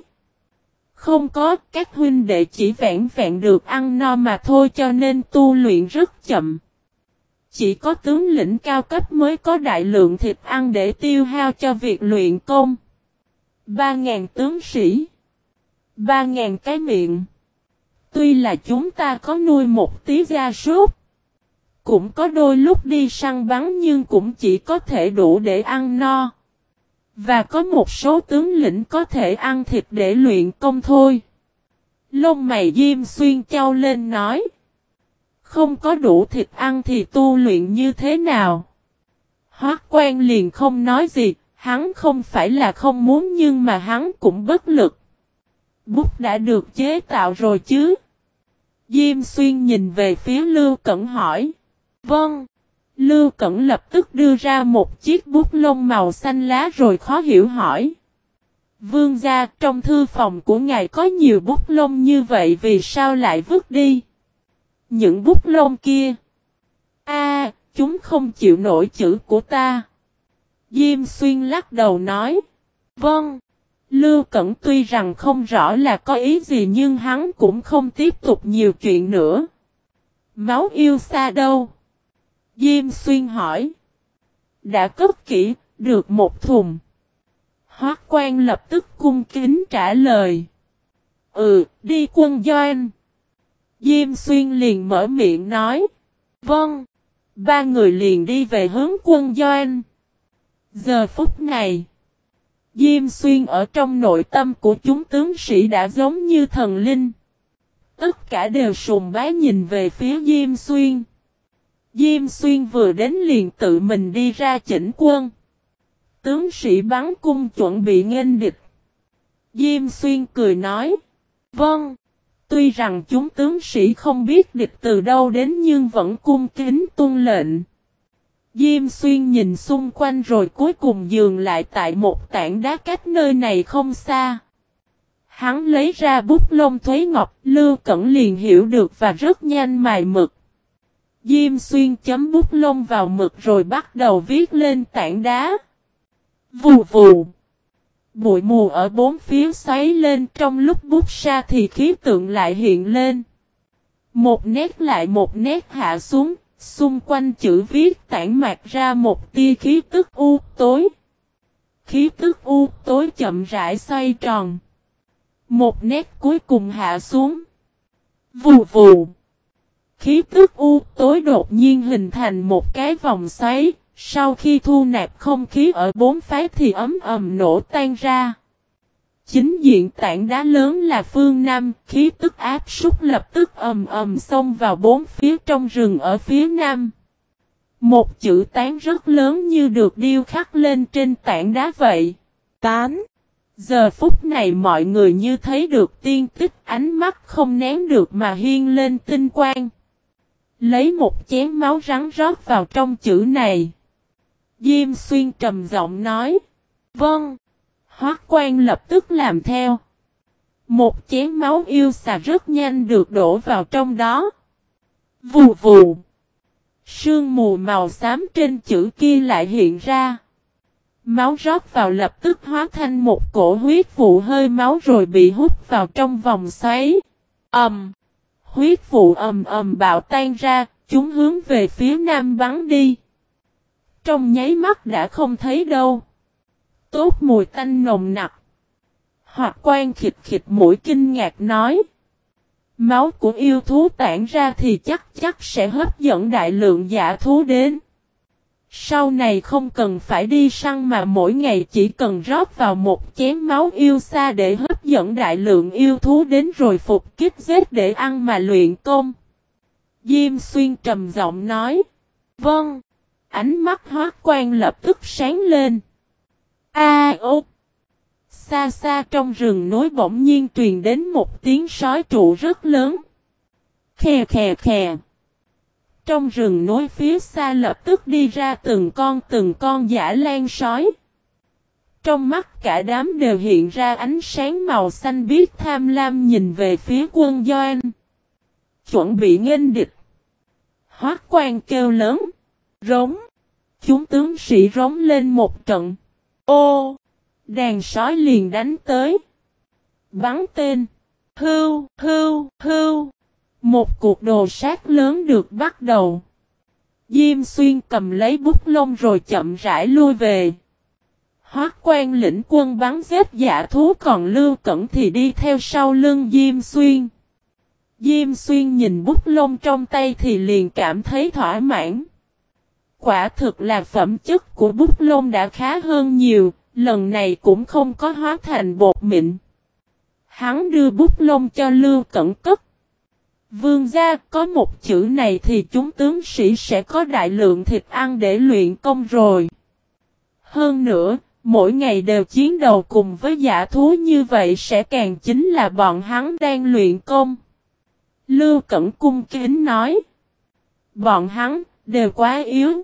[SPEAKER 1] Không có, các huynh đệ chỉ vẹn vẹn được ăn no mà thôi cho nên tu luyện rất chậm. Chỉ có tướng lĩnh cao cấp mới có đại lượng thịt ăn để tiêu hao cho việc luyện công. Ba ngàn tướng sĩ. Ba ngàn cái miệng. Tuy là chúng ta có nuôi một tí gia súc. Cũng có đôi lúc đi săn bắn nhưng cũng chỉ có thể đủ để ăn no. Và có một số tướng lĩnh có thể ăn thịt để luyện công thôi. Lông mày diêm xuyên trao lên nói. Không có đủ thịt ăn thì tu luyện như thế nào? Hoác quan liền không nói gì, hắn không phải là không muốn nhưng mà hắn cũng bất lực. Bút đã được chế tạo rồi chứ? Diêm xuyên nhìn về phía Lưu Cẩn hỏi. Vâng. Lưu Cẩn lập tức đưa ra một chiếc bút lông màu xanh lá rồi khó hiểu hỏi. Vương gia trong thư phòng của ngài có nhiều bút lông như vậy vì sao lại vứt đi? Những bút lông kia. A, chúng không chịu nổi chữ của ta. Diêm xuyên lắc đầu nói. Vâng. Lưu Cẩn tuy rằng không rõ là có ý gì nhưng hắn cũng không tiếp tục nhiều chuyện nữa. Máu yêu xa đâu? Diêm xuyên hỏi. Đã cất kỹ, được một thùng. Hoác quan lập tức cung kính trả lời. Ừ, đi quân doanh. Diêm xuyên liền mở miệng nói. Vâng. Ba người liền đi về hướng quân doanh. Giờ phút này. Diêm xuyên ở trong nội tâm của chúng tướng sĩ đã giống như thần linh. Tất cả đều sùng bái nhìn về phía Diêm xuyên. Diêm xuyên vừa đến liền tự mình đi ra chỉnh quân. Tướng sĩ bắn cung chuẩn bị nghênh địch. Diêm xuyên cười nói. Vâng. Tuy rằng chúng tướng sĩ không biết địch từ đâu đến nhưng vẫn cung kính tuân lệnh. Diêm xuyên nhìn xung quanh rồi cuối cùng dừng lại tại một tảng đá cách nơi này không xa. Hắn lấy ra bút lông thuế ngọc, Lưu Cẩn liền hiểu được và rất nhanh mài mực. Diêm xuyên chấm bút lông vào mực rồi bắt đầu viết lên tảng đá. Vù vù. Bụi mù ở bốn phía xoáy lên trong lúc bút xa thì khí tượng lại hiện lên. Một nét lại một nét hạ xuống, xung quanh chữ viết tản mạc ra một tia khí tức u tối. Khí tức u tối chậm rãi xoay tròn. Một nét cuối cùng hạ xuống. Vù vù. Khí tức u tối đột nhiên hình thành một cái vòng xoáy, sau khi thu nạp không khí ở bốn phái thì ấm ầm nổ tan ra. Chính diện tảng đá lớn là phương Nam, khí tức áp súc lập tức ầm ầm xông vào bốn phía trong rừng ở phía Nam. Một chữ tán rất lớn như được điêu khắc lên trên tảng đá vậy. Tán. Giờ phút này mọi người như thấy được tiên tích ánh mắt không nén được mà hiên lên tinh quang. Lấy một chén máu rắn rót vào trong chữ này. Diêm xuyên trầm giọng nói. Vâng. Hoác quan lập tức làm theo. Một chén máu yêu xà rất nhanh được đổ vào trong đó. Vù vù. Sương mù màu xám trên chữ kia lại hiện ra. Máu rót vào lập tức hóa thành một cổ huyết vụ hơi máu rồi bị hút vào trong vòng xoáy. Ẩm. Um, huyết vụ ầm ầm bạo tan ra, chúng hướng về phía nam bắn đi. Trong nháy mắt đã không thấy đâu. Tốt mùi tanh nồng nặc. Hoặc quan khịt khịt mũi kinh ngạc nói. Máu của yêu thú tản ra thì chắc chắc sẽ hấp dẫn đại lượng giả thú đến. Sau này không cần phải đi săn mà mỗi ngày chỉ cần rót vào một chén máu yêu xa để hấp dẫn đại lượng yêu thú đến rồi phục kích giết để ăn mà luyện công. Diêm xuyên trầm giọng nói. Vâng. Ánh mắt hóa quan lập tức sáng lên. A, ô. Xa xa trong rừng nối bỗng nhiên truyền đến một tiếng sói trụ rất lớn. Khè khè khè. Trong rừng nối phía xa lập tức đi ra từng con từng con giả lan sói. Trong mắt cả đám đều hiện ra ánh sáng màu xanh biếc tham lam nhìn về phía quân Doan. Chuẩn bị nghênh địch. Hoác quan kêu lớn. Rống. Chúng tướng sĩ rống lên một trận. Ô! Đàn sói liền đánh tới. Bắn tên. Hưu, hưu, hưu. Một cuộc đồ sát lớn được bắt đầu. Diêm xuyên cầm lấy bút lông rồi chậm rãi lui về. Hoác quan lĩnh quân bắn giết giả thú còn lưu cẩn thì đi theo sau lưng Diêm xuyên. Diêm xuyên nhìn bút lông trong tay thì liền cảm thấy thỏa mãn. Quả thực là phẩm chất của bút lông đã khá hơn nhiều, lần này cũng không có hóa thành bột mịn. Hắn đưa bút lông cho Lưu Cẩn cất. Vương gia có một chữ này thì chúng tướng sĩ sẽ có đại lượng thịt ăn để luyện công rồi. Hơn nữa, mỗi ngày đều chiến đầu cùng với giả thú như vậy sẽ càng chính là bọn hắn đang luyện công. Lưu Cẩn cung kính nói. Bọn hắn, đều quá yếu.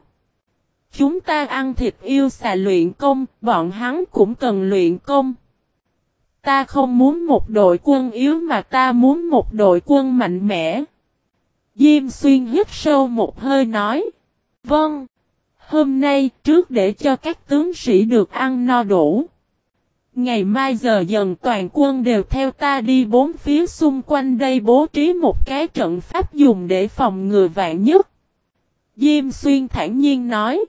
[SPEAKER 1] Chúng ta ăn thịt yêu xà luyện công, bọn hắn cũng cần luyện công. Ta không muốn một đội quân yếu mà ta muốn một đội quân mạnh mẽ. Diêm xuyên hít sâu một hơi nói. Vâng. Hôm nay trước để cho các tướng sĩ được ăn no đủ. Ngày mai giờ dần toàn quân đều theo ta đi bốn phía xung quanh đây bố trí một cái trận pháp dùng để phòng ngừa vạn nhất. Diêm xuyên thản nhiên nói.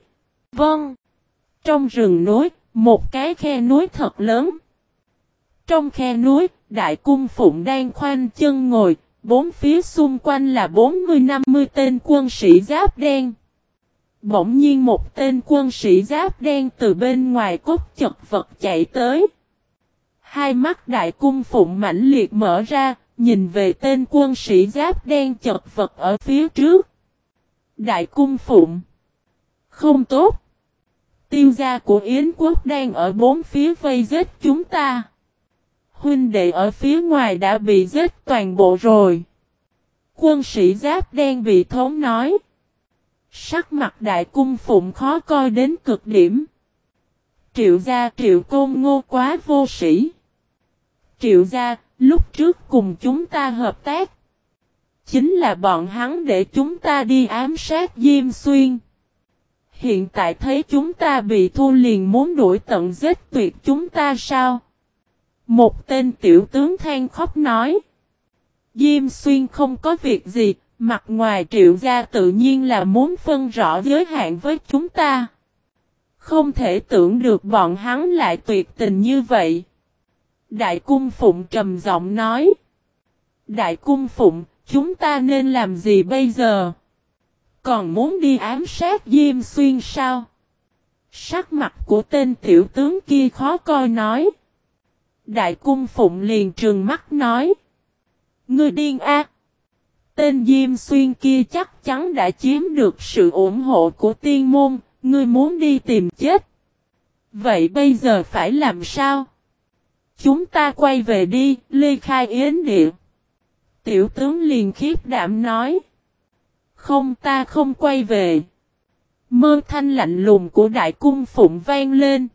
[SPEAKER 1] Vâng. Trong rừng núi, một cái khe núi thật lớn. Trong khe núi, đại cung phụng đang khoanh chân ngồi, bốn phía xung quanh là 40-50 tên quân sĩ giáp đen. Bỗng nhiên một tên quân sĩ giáp đen từ bên ngoài cốt chật vật chạy tới. Hai mắt đại cung phụng mãnh liệt mở ra, nhìn về tên quân sĩ giáp đen chật vật ở phía trước. Đại cung phụng. Không tốt. Tiêu gia của Yến quốc đang ở bốn phía vây giết chúng ta. Huynh đệ ở phía ngoài đã bị giết toàn bộ rồi. Quân sĩ giáp đen bị thống nói. Sắc mặt đại cung phụng khó coi đến cực điểm. Triệu gia triệu côn ngô quá vô sĩ. Triệu gia, lúc trước cùng chúng ta hợp tác. Chính là bọn hắn để chúng ta đi ám sát Diêm Xuyên. Hiện tại thấy chúng ta bị thua liền muốn đuổi tận giết tuyệt chúng ta sao? Một tên tiểu tướng than khóc nói. Diêm Xuyên không có việc gì, mặt ngoài triệu gia tự nhiên là muốn phân rõ giới hạn với chúng ta. Không thể tưởng được bọn hắn lại tuyệt tình như vậy. Đại cung Phụng trầm giọng nói. Đại cung Phụng, chúng ta nên làm gì bây giờ? Còn muốn đi ám sát Diêm Xuyên sao? Sắc mặt của tên tiểu tướng kia khó coi nói. Đại cung Phụng liền trừng mắt nói. Ngươi điên ác. Tên Diêm Xuyên kia chắc chắn đã chiếm được sự ủng hộ của tiên môn, ngươi muốn đi tìm chết. Vậy bây giờ phải làm sao? Chúng ta quay về đi, ly khai yến địa. Tiểu tướng liền khiếp đảm nói. Không ta không quay về. Mơ thanh lạnh lùng của đại cung phụng vang lên.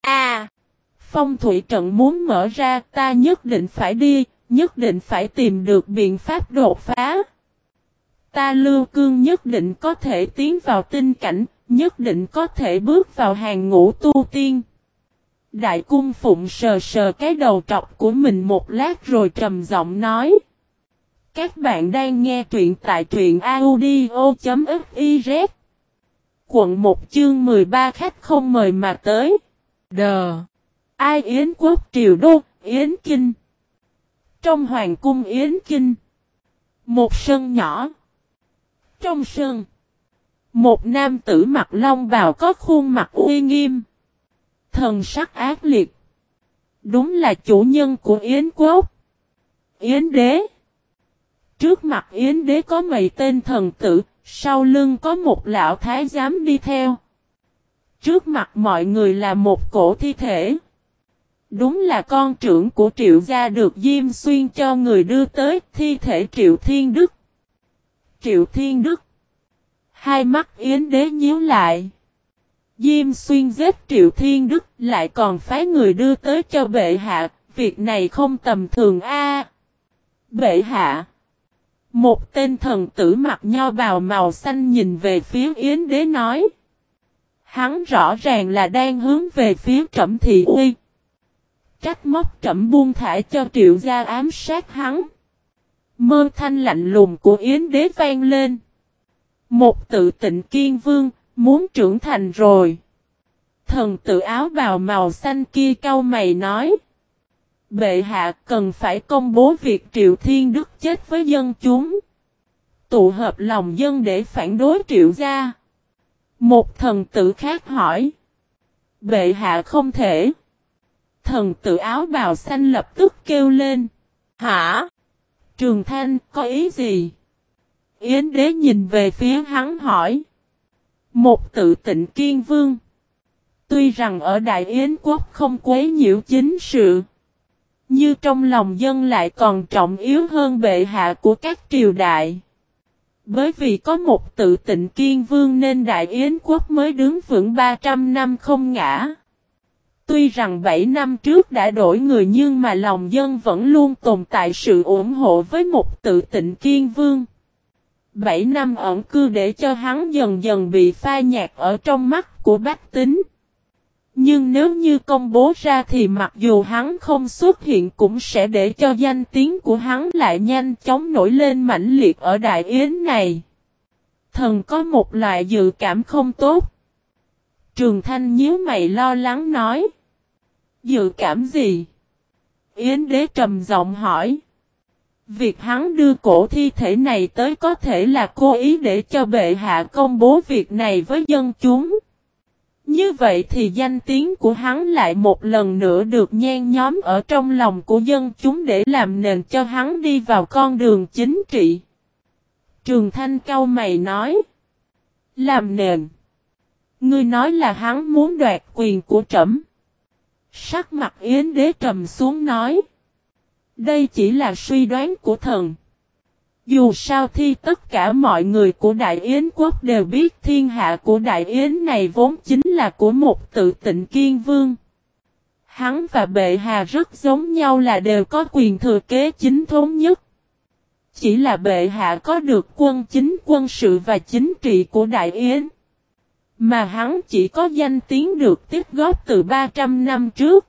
[SPEAKER 1] À! Phong thủy trận muốn mở ra ta nhất định phải đi, nhất định phải tìm được biện pháp đột phá. Ta lưu cương nhất định có thể tiến vào tinh cảnh, nhất định có thể bước vào hàng ngũ tu tiên. Đại cung phụng sờ sờ cái đầu trọc của mình một lát rồi trầm giọng nói. Các bạn đang nghe truyện tại truyện audio.fiz Quận 1 chương 13 khách không mời mà tới. Đờ. Ai Yến Quốc Triều Đô, Yến Kinh. Trong Hoàng cung Yến Kinh. Một sân nhỏ. Trong sân. Một nam tử mặt long bào có khuôn mặt uy nghiêm. Thần sắc ác liệt. Đúng là chủ nhân của Yến Quốc. Yến Đế. Trước mặt Yến Đế có mấy tên thần tử, sau lưng có một lão thái giám đi theo. Trước mặt mọi người là một cổ thi thể. Đúng là con trưởng của Triệu Gia được Diêm Xuyên cho người đưa tới thi thể Triệu Thiên Đức. Triệu Thiên Đức. Hai mắt Yến Đế nhíu lại. Diêm Xuyên giết Triệu Thiên Đức lại còn phái người đưa tới cho bệ hạ, việc này không tầm thường a. Bệ hạ. Một tên thần tử mặc nho bào màu xanh nhìn về phía Yến Đế nói. Hắn rõ ràng là đang hướng về phía Trẩm Thị Uy. Trách móc Trẩm buông thả cho triệu gia ám sát hắn. Mơ thanh lạnh lùng của Yến Đế vang lên. Một tự tịnh kiên vương, muốn trưởng thành rồi. Thần tự áo bào màu xanh kia cau mày nói. Bệ hạ cần phải công bố việc Triệu Thiên Đức chết với dân chúng. Tụ hợp lòng dân để phản đối Triệu gia. Một thần tử khác hỏi. Bệ hạ không thể. Thần tử áo bào xanh lập tức kêu lên. Hả? Trường Thanh, có ý gì? Yến đế nhìn về phía hắn hỏi. Một tự tịnh kiên vương. Tuy rằng ở Đại Yến quốc không quấy nhiễu chính sự. Như trong lòng dân lại còn trọng yếu hơn bệ hạ của các triều đại. Bởi vì có một tự tịnh kiên vương nên Đại Yến quốc mới đứng vững 300 năm không ngã. Tuy rằng 7 năm trước đã đổi người nhưng mà lòng dân vẫn luôn tồn tại sự ủng hộ với một tự tịnh kiên vương. 7 năm ẩn cư để cho hắn dần dần bị pha nhạt ở trong mắt của bách tính. Nhưng nếu như công bố ra thì mặc dù hắn không xuất hiện cũng sẽ để cho danh tiếng của hắn lại nhanh chóng nổi lên mãnh liệt ở Đại Yến này. Thần có một loại dự cảm không tốt. Trường Thanh nhíu mày lo lắng nói. Dự cảm gì? Yến đế trầm giọng hỏi. Việc hắn đưa cổ thi thể này tới có thể là cố ý để cho bệ hạ công bố việc này với dân chúng. Như vậy thì danh tiếng của hắn lại một lần nữa được nhen nhóm ở trong lòng của dân chúng để làm nền cho hắn đi vào con đường chính trị. Trường Thanh cao mày nói. Làm nền. Ngươi nói là hắn muốn đoạt quyền của trẫm. Sắc mặt Yến đế trầm xuống nói. Đây chỉ là suy đoán của thần. Dù sao thì tất cả mọi người của Đại Yến quốc đều biết thiên hạ của Đại Yến này vốn chính là của một tự tịnh kiên vương. Hắn và bệ hạ rất giống nhau là đều có quyền thừa kế chính thống nhất. Chỉ là bệ hạ có được quân chính, quân sự và chính trị của Đại Yến. Mà hắn chỉ có danh tiếng được tiếp góp từ 300 năm trước.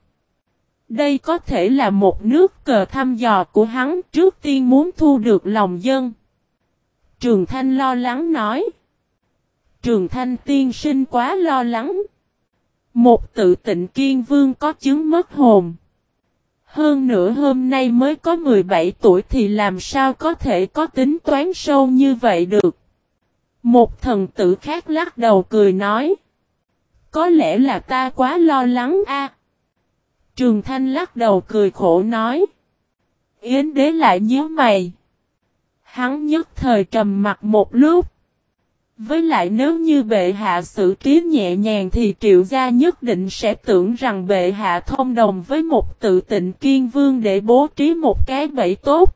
[SPEAKER 1] Đây có thể là một nước cờ thăm dò của hắn trước tiên muốn thu được lòng dân. Trường Thanh lo lắng nói. Trường Thanh tiên sinh quá lo lắng. Một tự tịnh kiên vương có chứng mất hồn. Hơn nữa hôm nay mới có 17 tuổi thì làm sao có thể có tính toán sâu như vậy được. Một thần tử khác lắc đầu cười nói. Có lẽ là ta quá lo lắng a. Trường Thanh lắc đầu cười khổ nói. Yến đế lại nhớ mày. Hắn nhất thời trầm mặt một lúc. Với lại nếu như bệ hạ xử trí nhẹ nhàng thì triệu gia nhất định sẽ tưởng rằng bệ hạ thông đồng với một tự tịnh kiên vương để bố trí một cái bẫy tốt.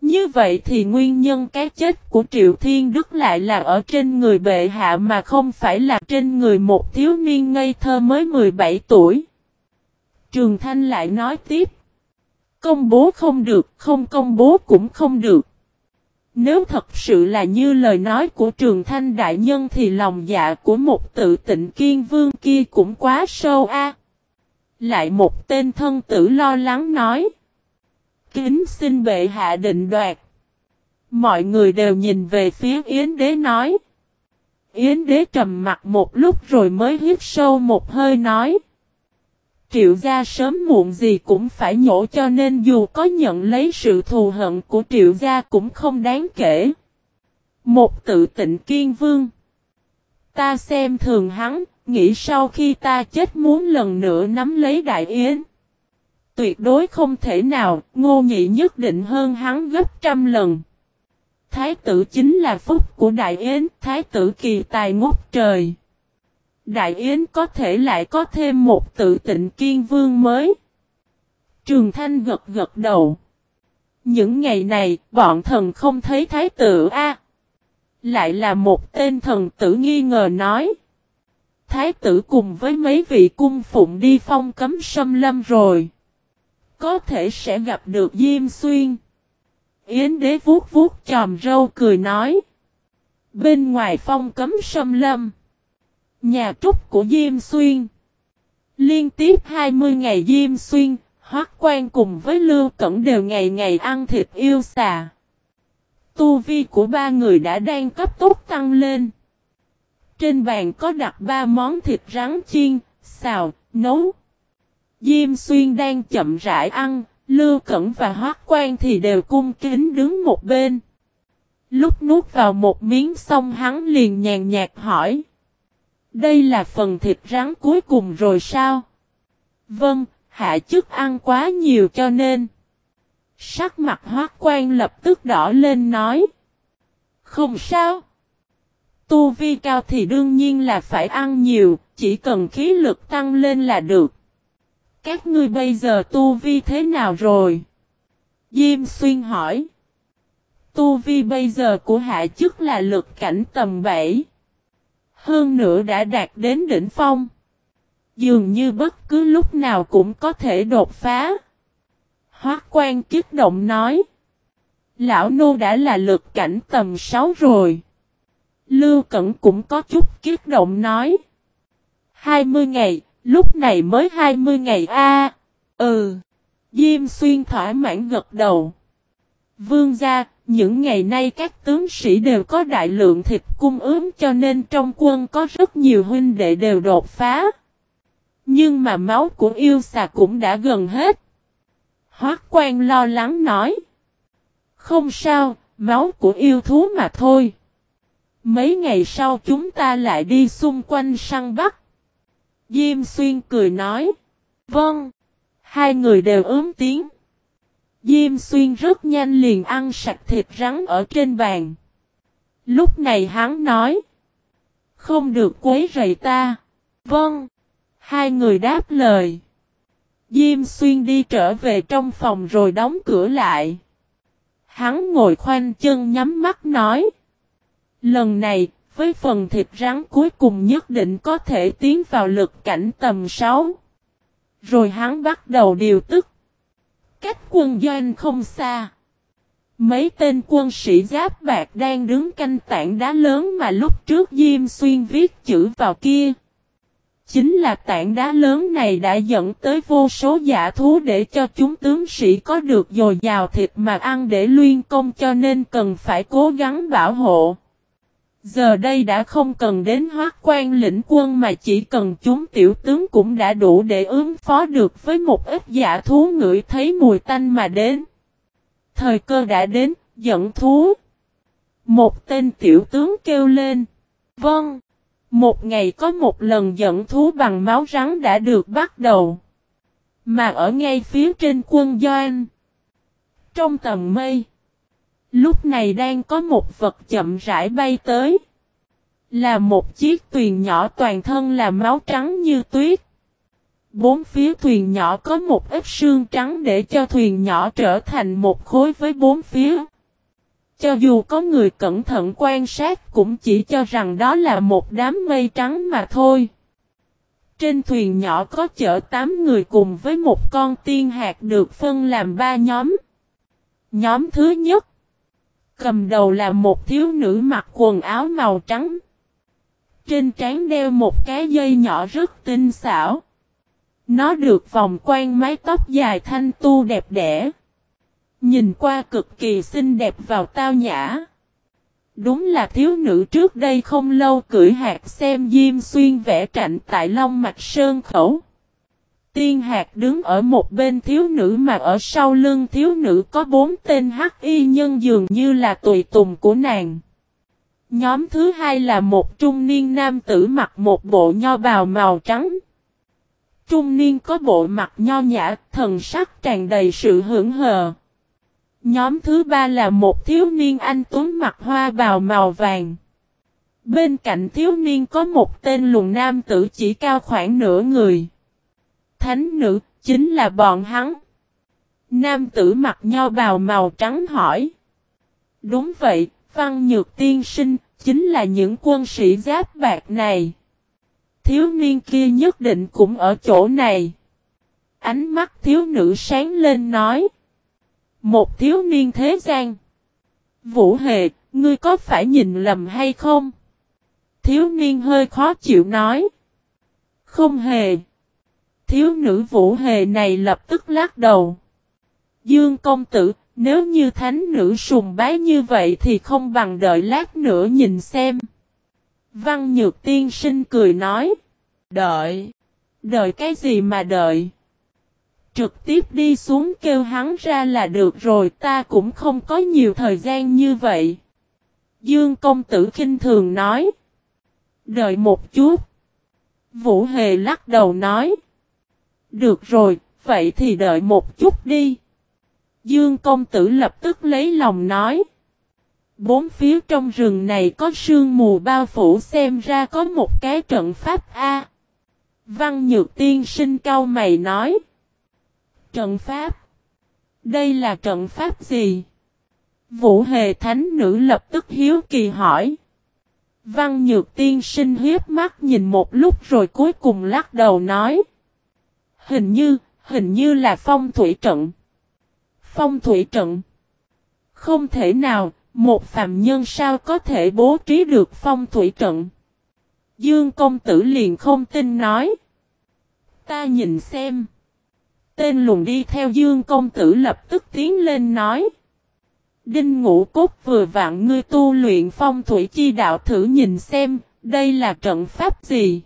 [SPEAKER 1] Như vậy thì nguyên nhân cái chết của Triệu Thiên Đức lại là ở trên người bệ hạ mà không phải là trên người một thiếu niên ngây thơ mới 17 tuổi. Trường Thanh lại nói tiếp. Công bố không được, không công bố cũng không được. Nếu thật sự là như lời nói của Trường Thanh Đại Nhân thì lòng dạ của một tự tịnh kiên vương kia cũng quá sâu a. Lại một tên thân tử lo lắng nói. Kính xin bệ hạ định đoạt. Mọi người đều nhìn về phía Yến Đế nói. Yến Đế trầm mặt một lúc rồi mới hít sâu một hơi nói. Triệu gia sớm muộn gì cũng phải nhổ cho nên dù có nhận lấy sự thù hận của triệu gia cũng không đáng kể. Một tự tịnh kiên vương. Ta xem thường hắn, nghĩ sau khi ta chết muốn lần nữa nắm lấy đại yến. Tuyệt đối không thể nào, ngô nhị nhất định hơn hắn gấp trăm lần. Thái tử chính là phúc của đại yến, thái tử kỳ tài ngút trời. Đại Yến có thể lại có thêm một tự tịnh kiên vương mới. Trường Thanh gật gật đầu. Những ngày này, bọn thần không thấy thái tử A. lại là một tên thần tử nghi ngờ nói. Thái tử cùng với mấy vị cung phụng đi phong cấm xâm lâm rồi. Có thể sẽ gặp được Diêm Xuyên. Yến đế vuốt vuốt chòm râu cười nói. Bên ngoài phong cấm xâm lâm. Nhà trúc của Diêm Xuyên Liên tiếp 20 ngày Diêm Xuyên, Hoác quan cùng với Lưu Cẩn đều ngày ngày ăn thịt yêu xà. Tu vi của ba người đã đang cấp tốc tăng lên. Trên bàn có đặt ba món thịt rắn chiên, xào, nấu. Diêm Xuyên đang chậm rãi ăn, Lưu Cẩn và Hoác quan thì đều cung kính đứng một bên. Lúc nuốt vào một miếng xong hắn liền nhàn nhạt hỏi. Đây là phần thịt rắn cuối cùng rồi sao? Vâng, hạ chức ăn quá nhiều cho nên. Sắc mặt hoác quan lập tức đỏ lên nói. Không sao. Tu vi cao thì đương nhiên là phải ăn nhiều, chỉ cần khí lực tăng lên là được. Các ngươi bây giờ tu vi thế nào rồi? Diêm xuyên hỏi. Tu vi bây giờ của hạ chức là lực cảnh tầm 7. Hơn nữa đã đạt đến đỉnh phong. Dường như bất cứ lúc nào cũng có thể đột phá. Hoác quan kích động nói. Lão nô đã là lực cảnh tầm 6 rồi. Lưu Cẩn cũng có chút kiết động nói. 20 ngày, Lúc này mới 20 ngày a Ừ. Diêm xuyên thỏa mãn gật đầu. Vương gia, những ngày nay các tướng sĩ đều có đại lượng thịt cung ứng cho nên trong quân có rất nhiều huynh đệ đều đột phá. Nhưng mà máu của yêu xà cũng đã gần hết. Hoác quan lo lắng nói. Không sao, máu của yêu thú mà thôi. Mấy ngày sau chúng ta lại đi xung quanh săn bắt. Diêm xuyên cười nói. Vâng. Hai người đều ướm tiếng. Diêm xuyên rất nhanh liền ăn sạch thịt rắn ở trên bàn. Lúc này hắn nói. Không được quấy rầy ta. Vâng. Hai người đáp lời. Diêm xuyên đi trở về trong phòng rồi đóng cửa lại. Hắn ngồi khoanh chân nhắm mắt nói. Lần này, với phần thịt rắn cuối cùng nhất định có thể tiến vào lực cảnh tầm 6. Rồi hắn bắt đầu điều tức. Cách quân doanh không xa. Mấy tên quân sĩ giáp bạc đang đứng canh tảng đá lớn mà lúc trước Diêm Xuyên viết chữ vào kia. Chính là tảng đá lớn này đã dẫn tới vô số giả thú để cho chúng tướng sĩ có được dồi dào thịt mà ăn để luyện công cho nên cần phải cố gắng bảo hộ. Giờ đây đã không cần đến hoác quan lĩnh quân mà chỉ cần chúng tiểu tướng cũng đã đủ để ứng phó được với một ít giả thú ngửi thấy mùi tanh mà đến. Thời cơ đã đến, dẫn thú. Một tên tiểu tướng kêu lên. Vâng. Một ngày có một lần dẫn thú bằng máu rắn đã được bắt đầu. Mà ở ngay phía trên quân doanh. Trong tầng mây. Lúc này đang có một vật chậm rãi bay tới. Là một chiếc thuyền nhỏ toàn thân là máu trắng như tuyết. Bốn phía thuyền nhỏ có một ít xương trắng để cho thuyền nhỏ trở thành một khối với bốn phía. Cho dù có người cẩn thận quan sát cũng chỉ cho rằng đó là một đám mây trắng mà thôi. Trên thuyền nhỏ có chở 8 người cùng với một con tiên hạt được phân làm ba nhóm. Nhóm thứ nhất. Cầm đầu là một thiếu nữ mặc quần áo màu trắng. Trên trán đeo một cái dây nhỏ rất tinh xảo. Nó được vòng quanh mái tóc dài thanh tu đẹp đẽ. Nhìn qua cực kỳ xinh đẹp vào tao nhã. Đúng là thiếu nữ trước đây không lâu cưỡi hạt xem Diêm Xuyên vẽ trạnh tại Long Mạch Sơn Khẩu. Tiên hạt đứng ở một bên thiếu nữ mà ở sau lưng thiếu nữ có bốn tên hắc y nhân dường như là tùy tùng của nàng. Nhóm thứ hai là một trung niên nam tử mặc một bộ nho bào màu trắng. Trung niên có bộ mặt nho nhã, thần sắc tràn đầy sự hưởng hờ. Nhóm thứ ba là một thiếu niên anh tuấn mặc hoa bào màu vàng. Bên cạnh thiếu niên có một tên lùn nam tử chỉ cao khoảng nửa người. Thánh nữ, chính là bọn hắn. Nam tử mặc nho bào màu trắng hỏi. Đúng vậy, văn nhược tiên sinh, chính là những quân sĩ giáp bạc này. Thiếu niên kia nhất định cũng ở chỗ này. Ánh mắt thiếu nữ sáng lên nói. Một thiếu niên thế gian. Vũ Hề, ngươi có phải nhìn lầm hay không? Thiếu niên hơi khó chịu nói. Không hề. Thiếu nữ Vũ Hề này lập tức lắc đầu. Dương công tử, nếu như thánh nữ sùng bái như vậy thì không bằng đợi lát nữa nhìn xem. Văn Nhược tiên sinh cười nói. Đợi. Đợi cái gì mà đợi? Trực tiếp đi xuống kêu hắn ra là được rồi ta cũng không có nhiều thời gian như vậy. Dương công tử khinh thường nói. Đợi một chút. Vũ Hề lắc đầu nói. Được rồi, vậy thì đợi một chút đi. Dương công tử lập tức lấy lòng nói. Bốn phía trong rừng này có sương mù bao phủ xem ra có một cái trận pháp A. Văn Nhược Tiên sinh cao mày nói. Trận pháp. Đây là trận pháp gì? Vũ hề thánh nữ lập tức hiếu kỳ hỏi. Văn Nhược Tiên sinh hiếp mắt nhìn một lúc rồi cuối cùng lắc đầu nói. Hình như, hình như là phong thủy trận. Phong thủy trận. Không thể nào, một phàm nhân sao có thể bố trí được phong thủy trận. Dương công tử liền không tin nói. Ta nhìn xem. Tên lùng đi theo dương công tử lập tức tiến lên nói. Đinh ngũ cốt vừa vặn ngươi tu luyện phong thủy chi đạo thử nhìn xem, đây là trận pháp gì?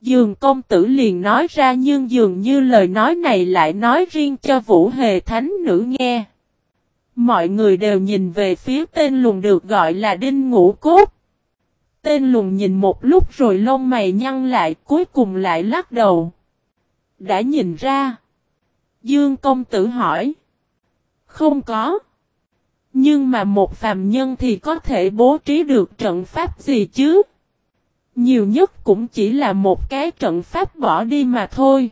[SPEAKER 1] Dương công tử liền nói ra nhưng dường như lời nói này lại nói riêng cho vũ hề thánh nữ nghe. Mọi người đều nhìn về phía tên lùng được gọi là đinh ngũ cốt. Tên lùng nhìn một lúc rồi lông mày nhăn lại, cuối cùng lại lắc đầu. Đã nhìn ra. Dương công tử hỏi. Không có. Nhưng mà một phàm nhân thì có thể bố trí được trận pháp gì chứ? Nhiều nhất cũng chỉ là một cái trận pháp bỏ đi mà thôi.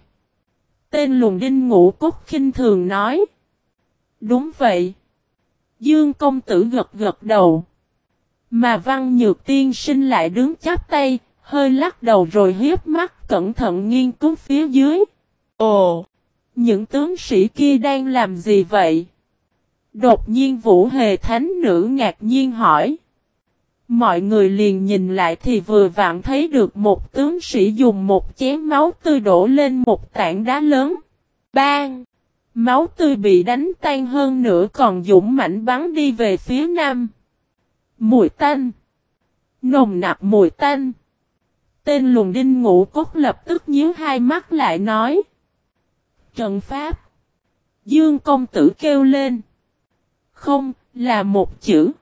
[SPEAKER 1] Tên lùng đinh ngũ cốt khinh thường nói. Đúng vậy. Dương công tử gật gật đầu. Mà văn nhược tiên sinh lại đứng chắp tay, hơi lắc đầu rồi hiếp mắt cẩn thận nghiên cứu phía dưới. Ồ! Những tướng sĩ kia đang làm gì vậy? Đột nhiên Vũ Hề Thánh Nữ ngạc nhiên hỏi. Mọi người liền nhìn lại thì vừa vặn thấy được một tướng sĩ dùng một chén máu tươi đổ lên một tảng đá lớn. Bang! Máu tươi bị đánh tan hơn nữa còn dũng mãnh bắn đi về phía nam. Mùi tanh. Nồng nặc mùi tanh. Tên lùng đinh ngũ cốt lập tức nhíu hai mắt lại nói. Trần Pháp. Dương công tử kêu lên. Không, là một chữ.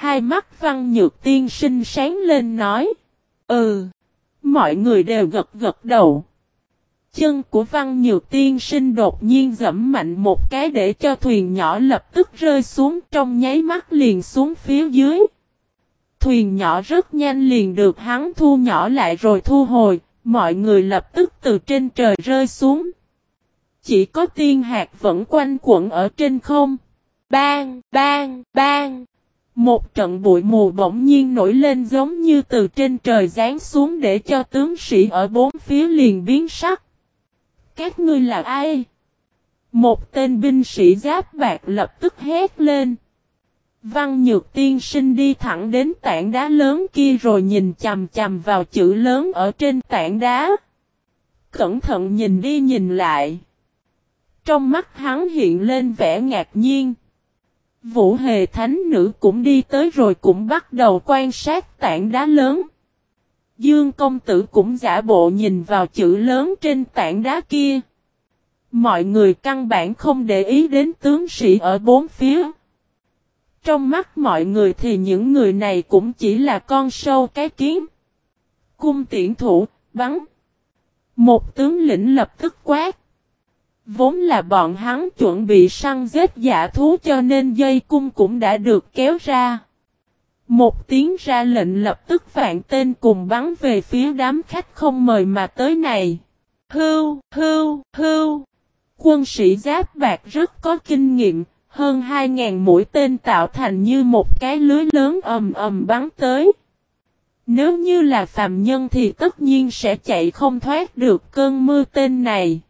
[SPEAKER 1] Hai mắt văn nhược tiên sinh sáng lên nói. Ừ. Mọi người đều gật gật đầu. Chân của văn nhược tiên sinh đột nhiên dẫm mạnh một cái để cho thuyền nhỏ lập tức rơi xuống trong nháy mắt liền xuống phía dưới. Thuyền nhỏ rất nhanh liền được hắn thu nhỏ lại rồi thu hồi, mọi người lập tức từ trên trời rơi xuống. Chỉ có tiên hạt vẫn quanh quẩn ở trên không. Bang, bang, bang. Một trận bụi mù bỗng nhiên nổi lên giống như từ trên trời giáng xuống để cho tướng sĩ ở bốn phía liền biến sắc. Các ngươi là ai? Một tên binh sĩ giáp bạc lập tức hét lên. Văn Nhược tiên sinh đi thẳng đến tảng đá lớn kia rồi nhìn chầm chầm vào chữ lớn ở trên tảng đá. Cẩn thận nhìn đi nhìn lại. Trong mắt hắn hiện lên vẻ ngạc nhiên. Vũ hề thánh nữ cũng đi tới rồi cũng bắt đầu quan sát tảng đá lớn. Dương công tử cũng giả bộ nhìn vào chữ lớn trên tảng đá kia. Mọi người căn bản không để ý đến tướng sĩ ở bốn phía. Trong mắt mọi người thì những người này cũng chỉ là con sâu cái kiến. Cung tiễn thủ, bắn. Một tướng lĩnh lập tức quát. Vốn là bọn hắn chuẩn bị săn giết giả thú cho nên dây cung cũng đã được kéo ra. Một tiếng ra lệnh lập tức vạn tên cùng bắn về phía đám khách không mời mà tới này. Hưu, hưu, hưu. Quân sĩ giáp bạc rất có kinh nghiệm, hơn 2.000 mũi tên tạo thành như một cái lưới lớn ầm ầm bắn tới. Nếu như là phàm nhân thì tất nhiên sẽ chạy không thoát được cơn mưa tên này.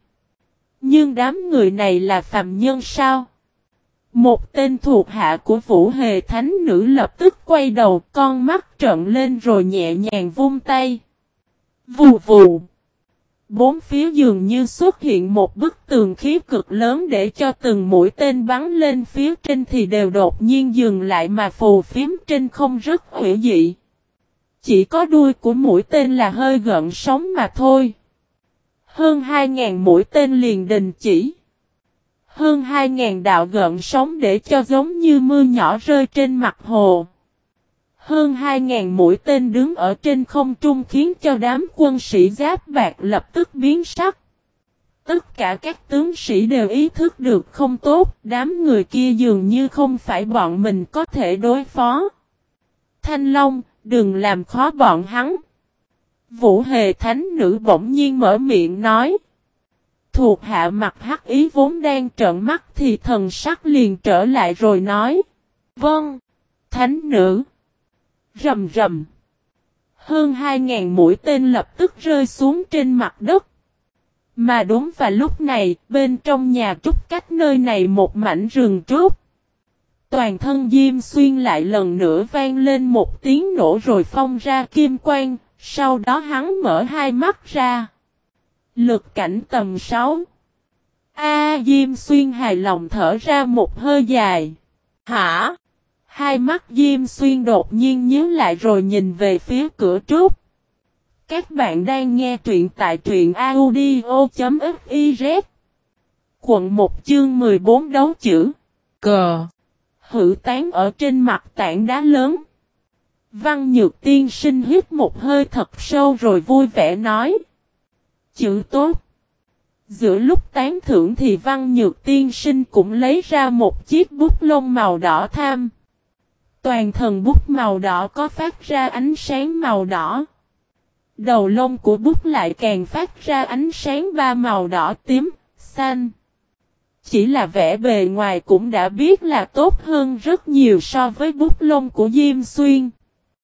[SPEAKER 1] Nhưng đám người này là phàm nhân sao? Một tên thuộc hạ của Vũ Hề Thánh Nữ lập tức quay đầu, con mắt trợn lên rồi nhẹ nhàng vung tay. Vù vù. Bốn phía dường như xuất hiện một bức tường khí cực lớn để cho từng mũi tên bắn lên phía trên thì đều đột nhiên dừng lại mà phù phím trên không rất hữu dị. Chỉ có đuôi của mũi tên là hơi gợn sóng mà thôi. Hơn 2.000 mũi tên liền đình chỉ. Hơn 2.000 đạo gợn sóng để cho giống như mưa nhỏ rơi trên mặt hồ. Hơn 2.000 mũi tên đứng ở trên không trung khiến cho đám quân sĩ giáp bạc lập tức biến sắc. Tất cả các tướng sĩ đều ý thức được không tốt, đám người kia dường như không phải bọn mình có thể đối phó. Thanh Long, đừng làm khó bọn hắn. Vũ hề thánh nữ bỗng nhiên mở miệng nói. Thuộc hạ mặt hắc ý vốn đang trợn mắt thì thần sắc liền trở lại rồi nói. Vâng, thánh nữ. Rầm rầm. Hơn 2.000 mũi tên lập tức rơi xuống trên mặt đất. Mà đúng vào lúc này, bên trong nhà trúc cách nơi này một mảnh rừng trúc. Toàn thân Diêm Xuyên lại lần nữa vang lên một tiếng nổ rồi phong ra kim quang, sau đó hắn mở hai mắt ra. Lực cảnh tầm 6. A Diêm Xuyên hài lòng thở ra một hơi dài. Hả? Hai mắt Diêm Xuyên đột nhiên nhớ lại rồi nhìn về phía cửa trúc. Các bạn đang nghe truyện tại truyện audio.fiz. Quận 1 chương 14 đấu chữ. Cờ. Hữu tán ở trên mặt tảng đá lớn. Văn Nhược Tiên sinh hít một hơi thật sâu rồi vui vẻ nói. Chữ tốt. Giữa lúc tán thưởng thì Văn Nhược Tiên sinh cũng lấy ra một chiếc bút lông màu đỏ tham. Toàn thần bút màu đỏ có phát ra ánh sáng màu đỏ. Đầu lông của bút lại càng phát ra ánh sáng ba màu đỏ tím, xanh. Chỉ là vẽ bề ngoài cũng đã biết là tốt hơn rất nhiều so với bút lông của Diêm Xuyên.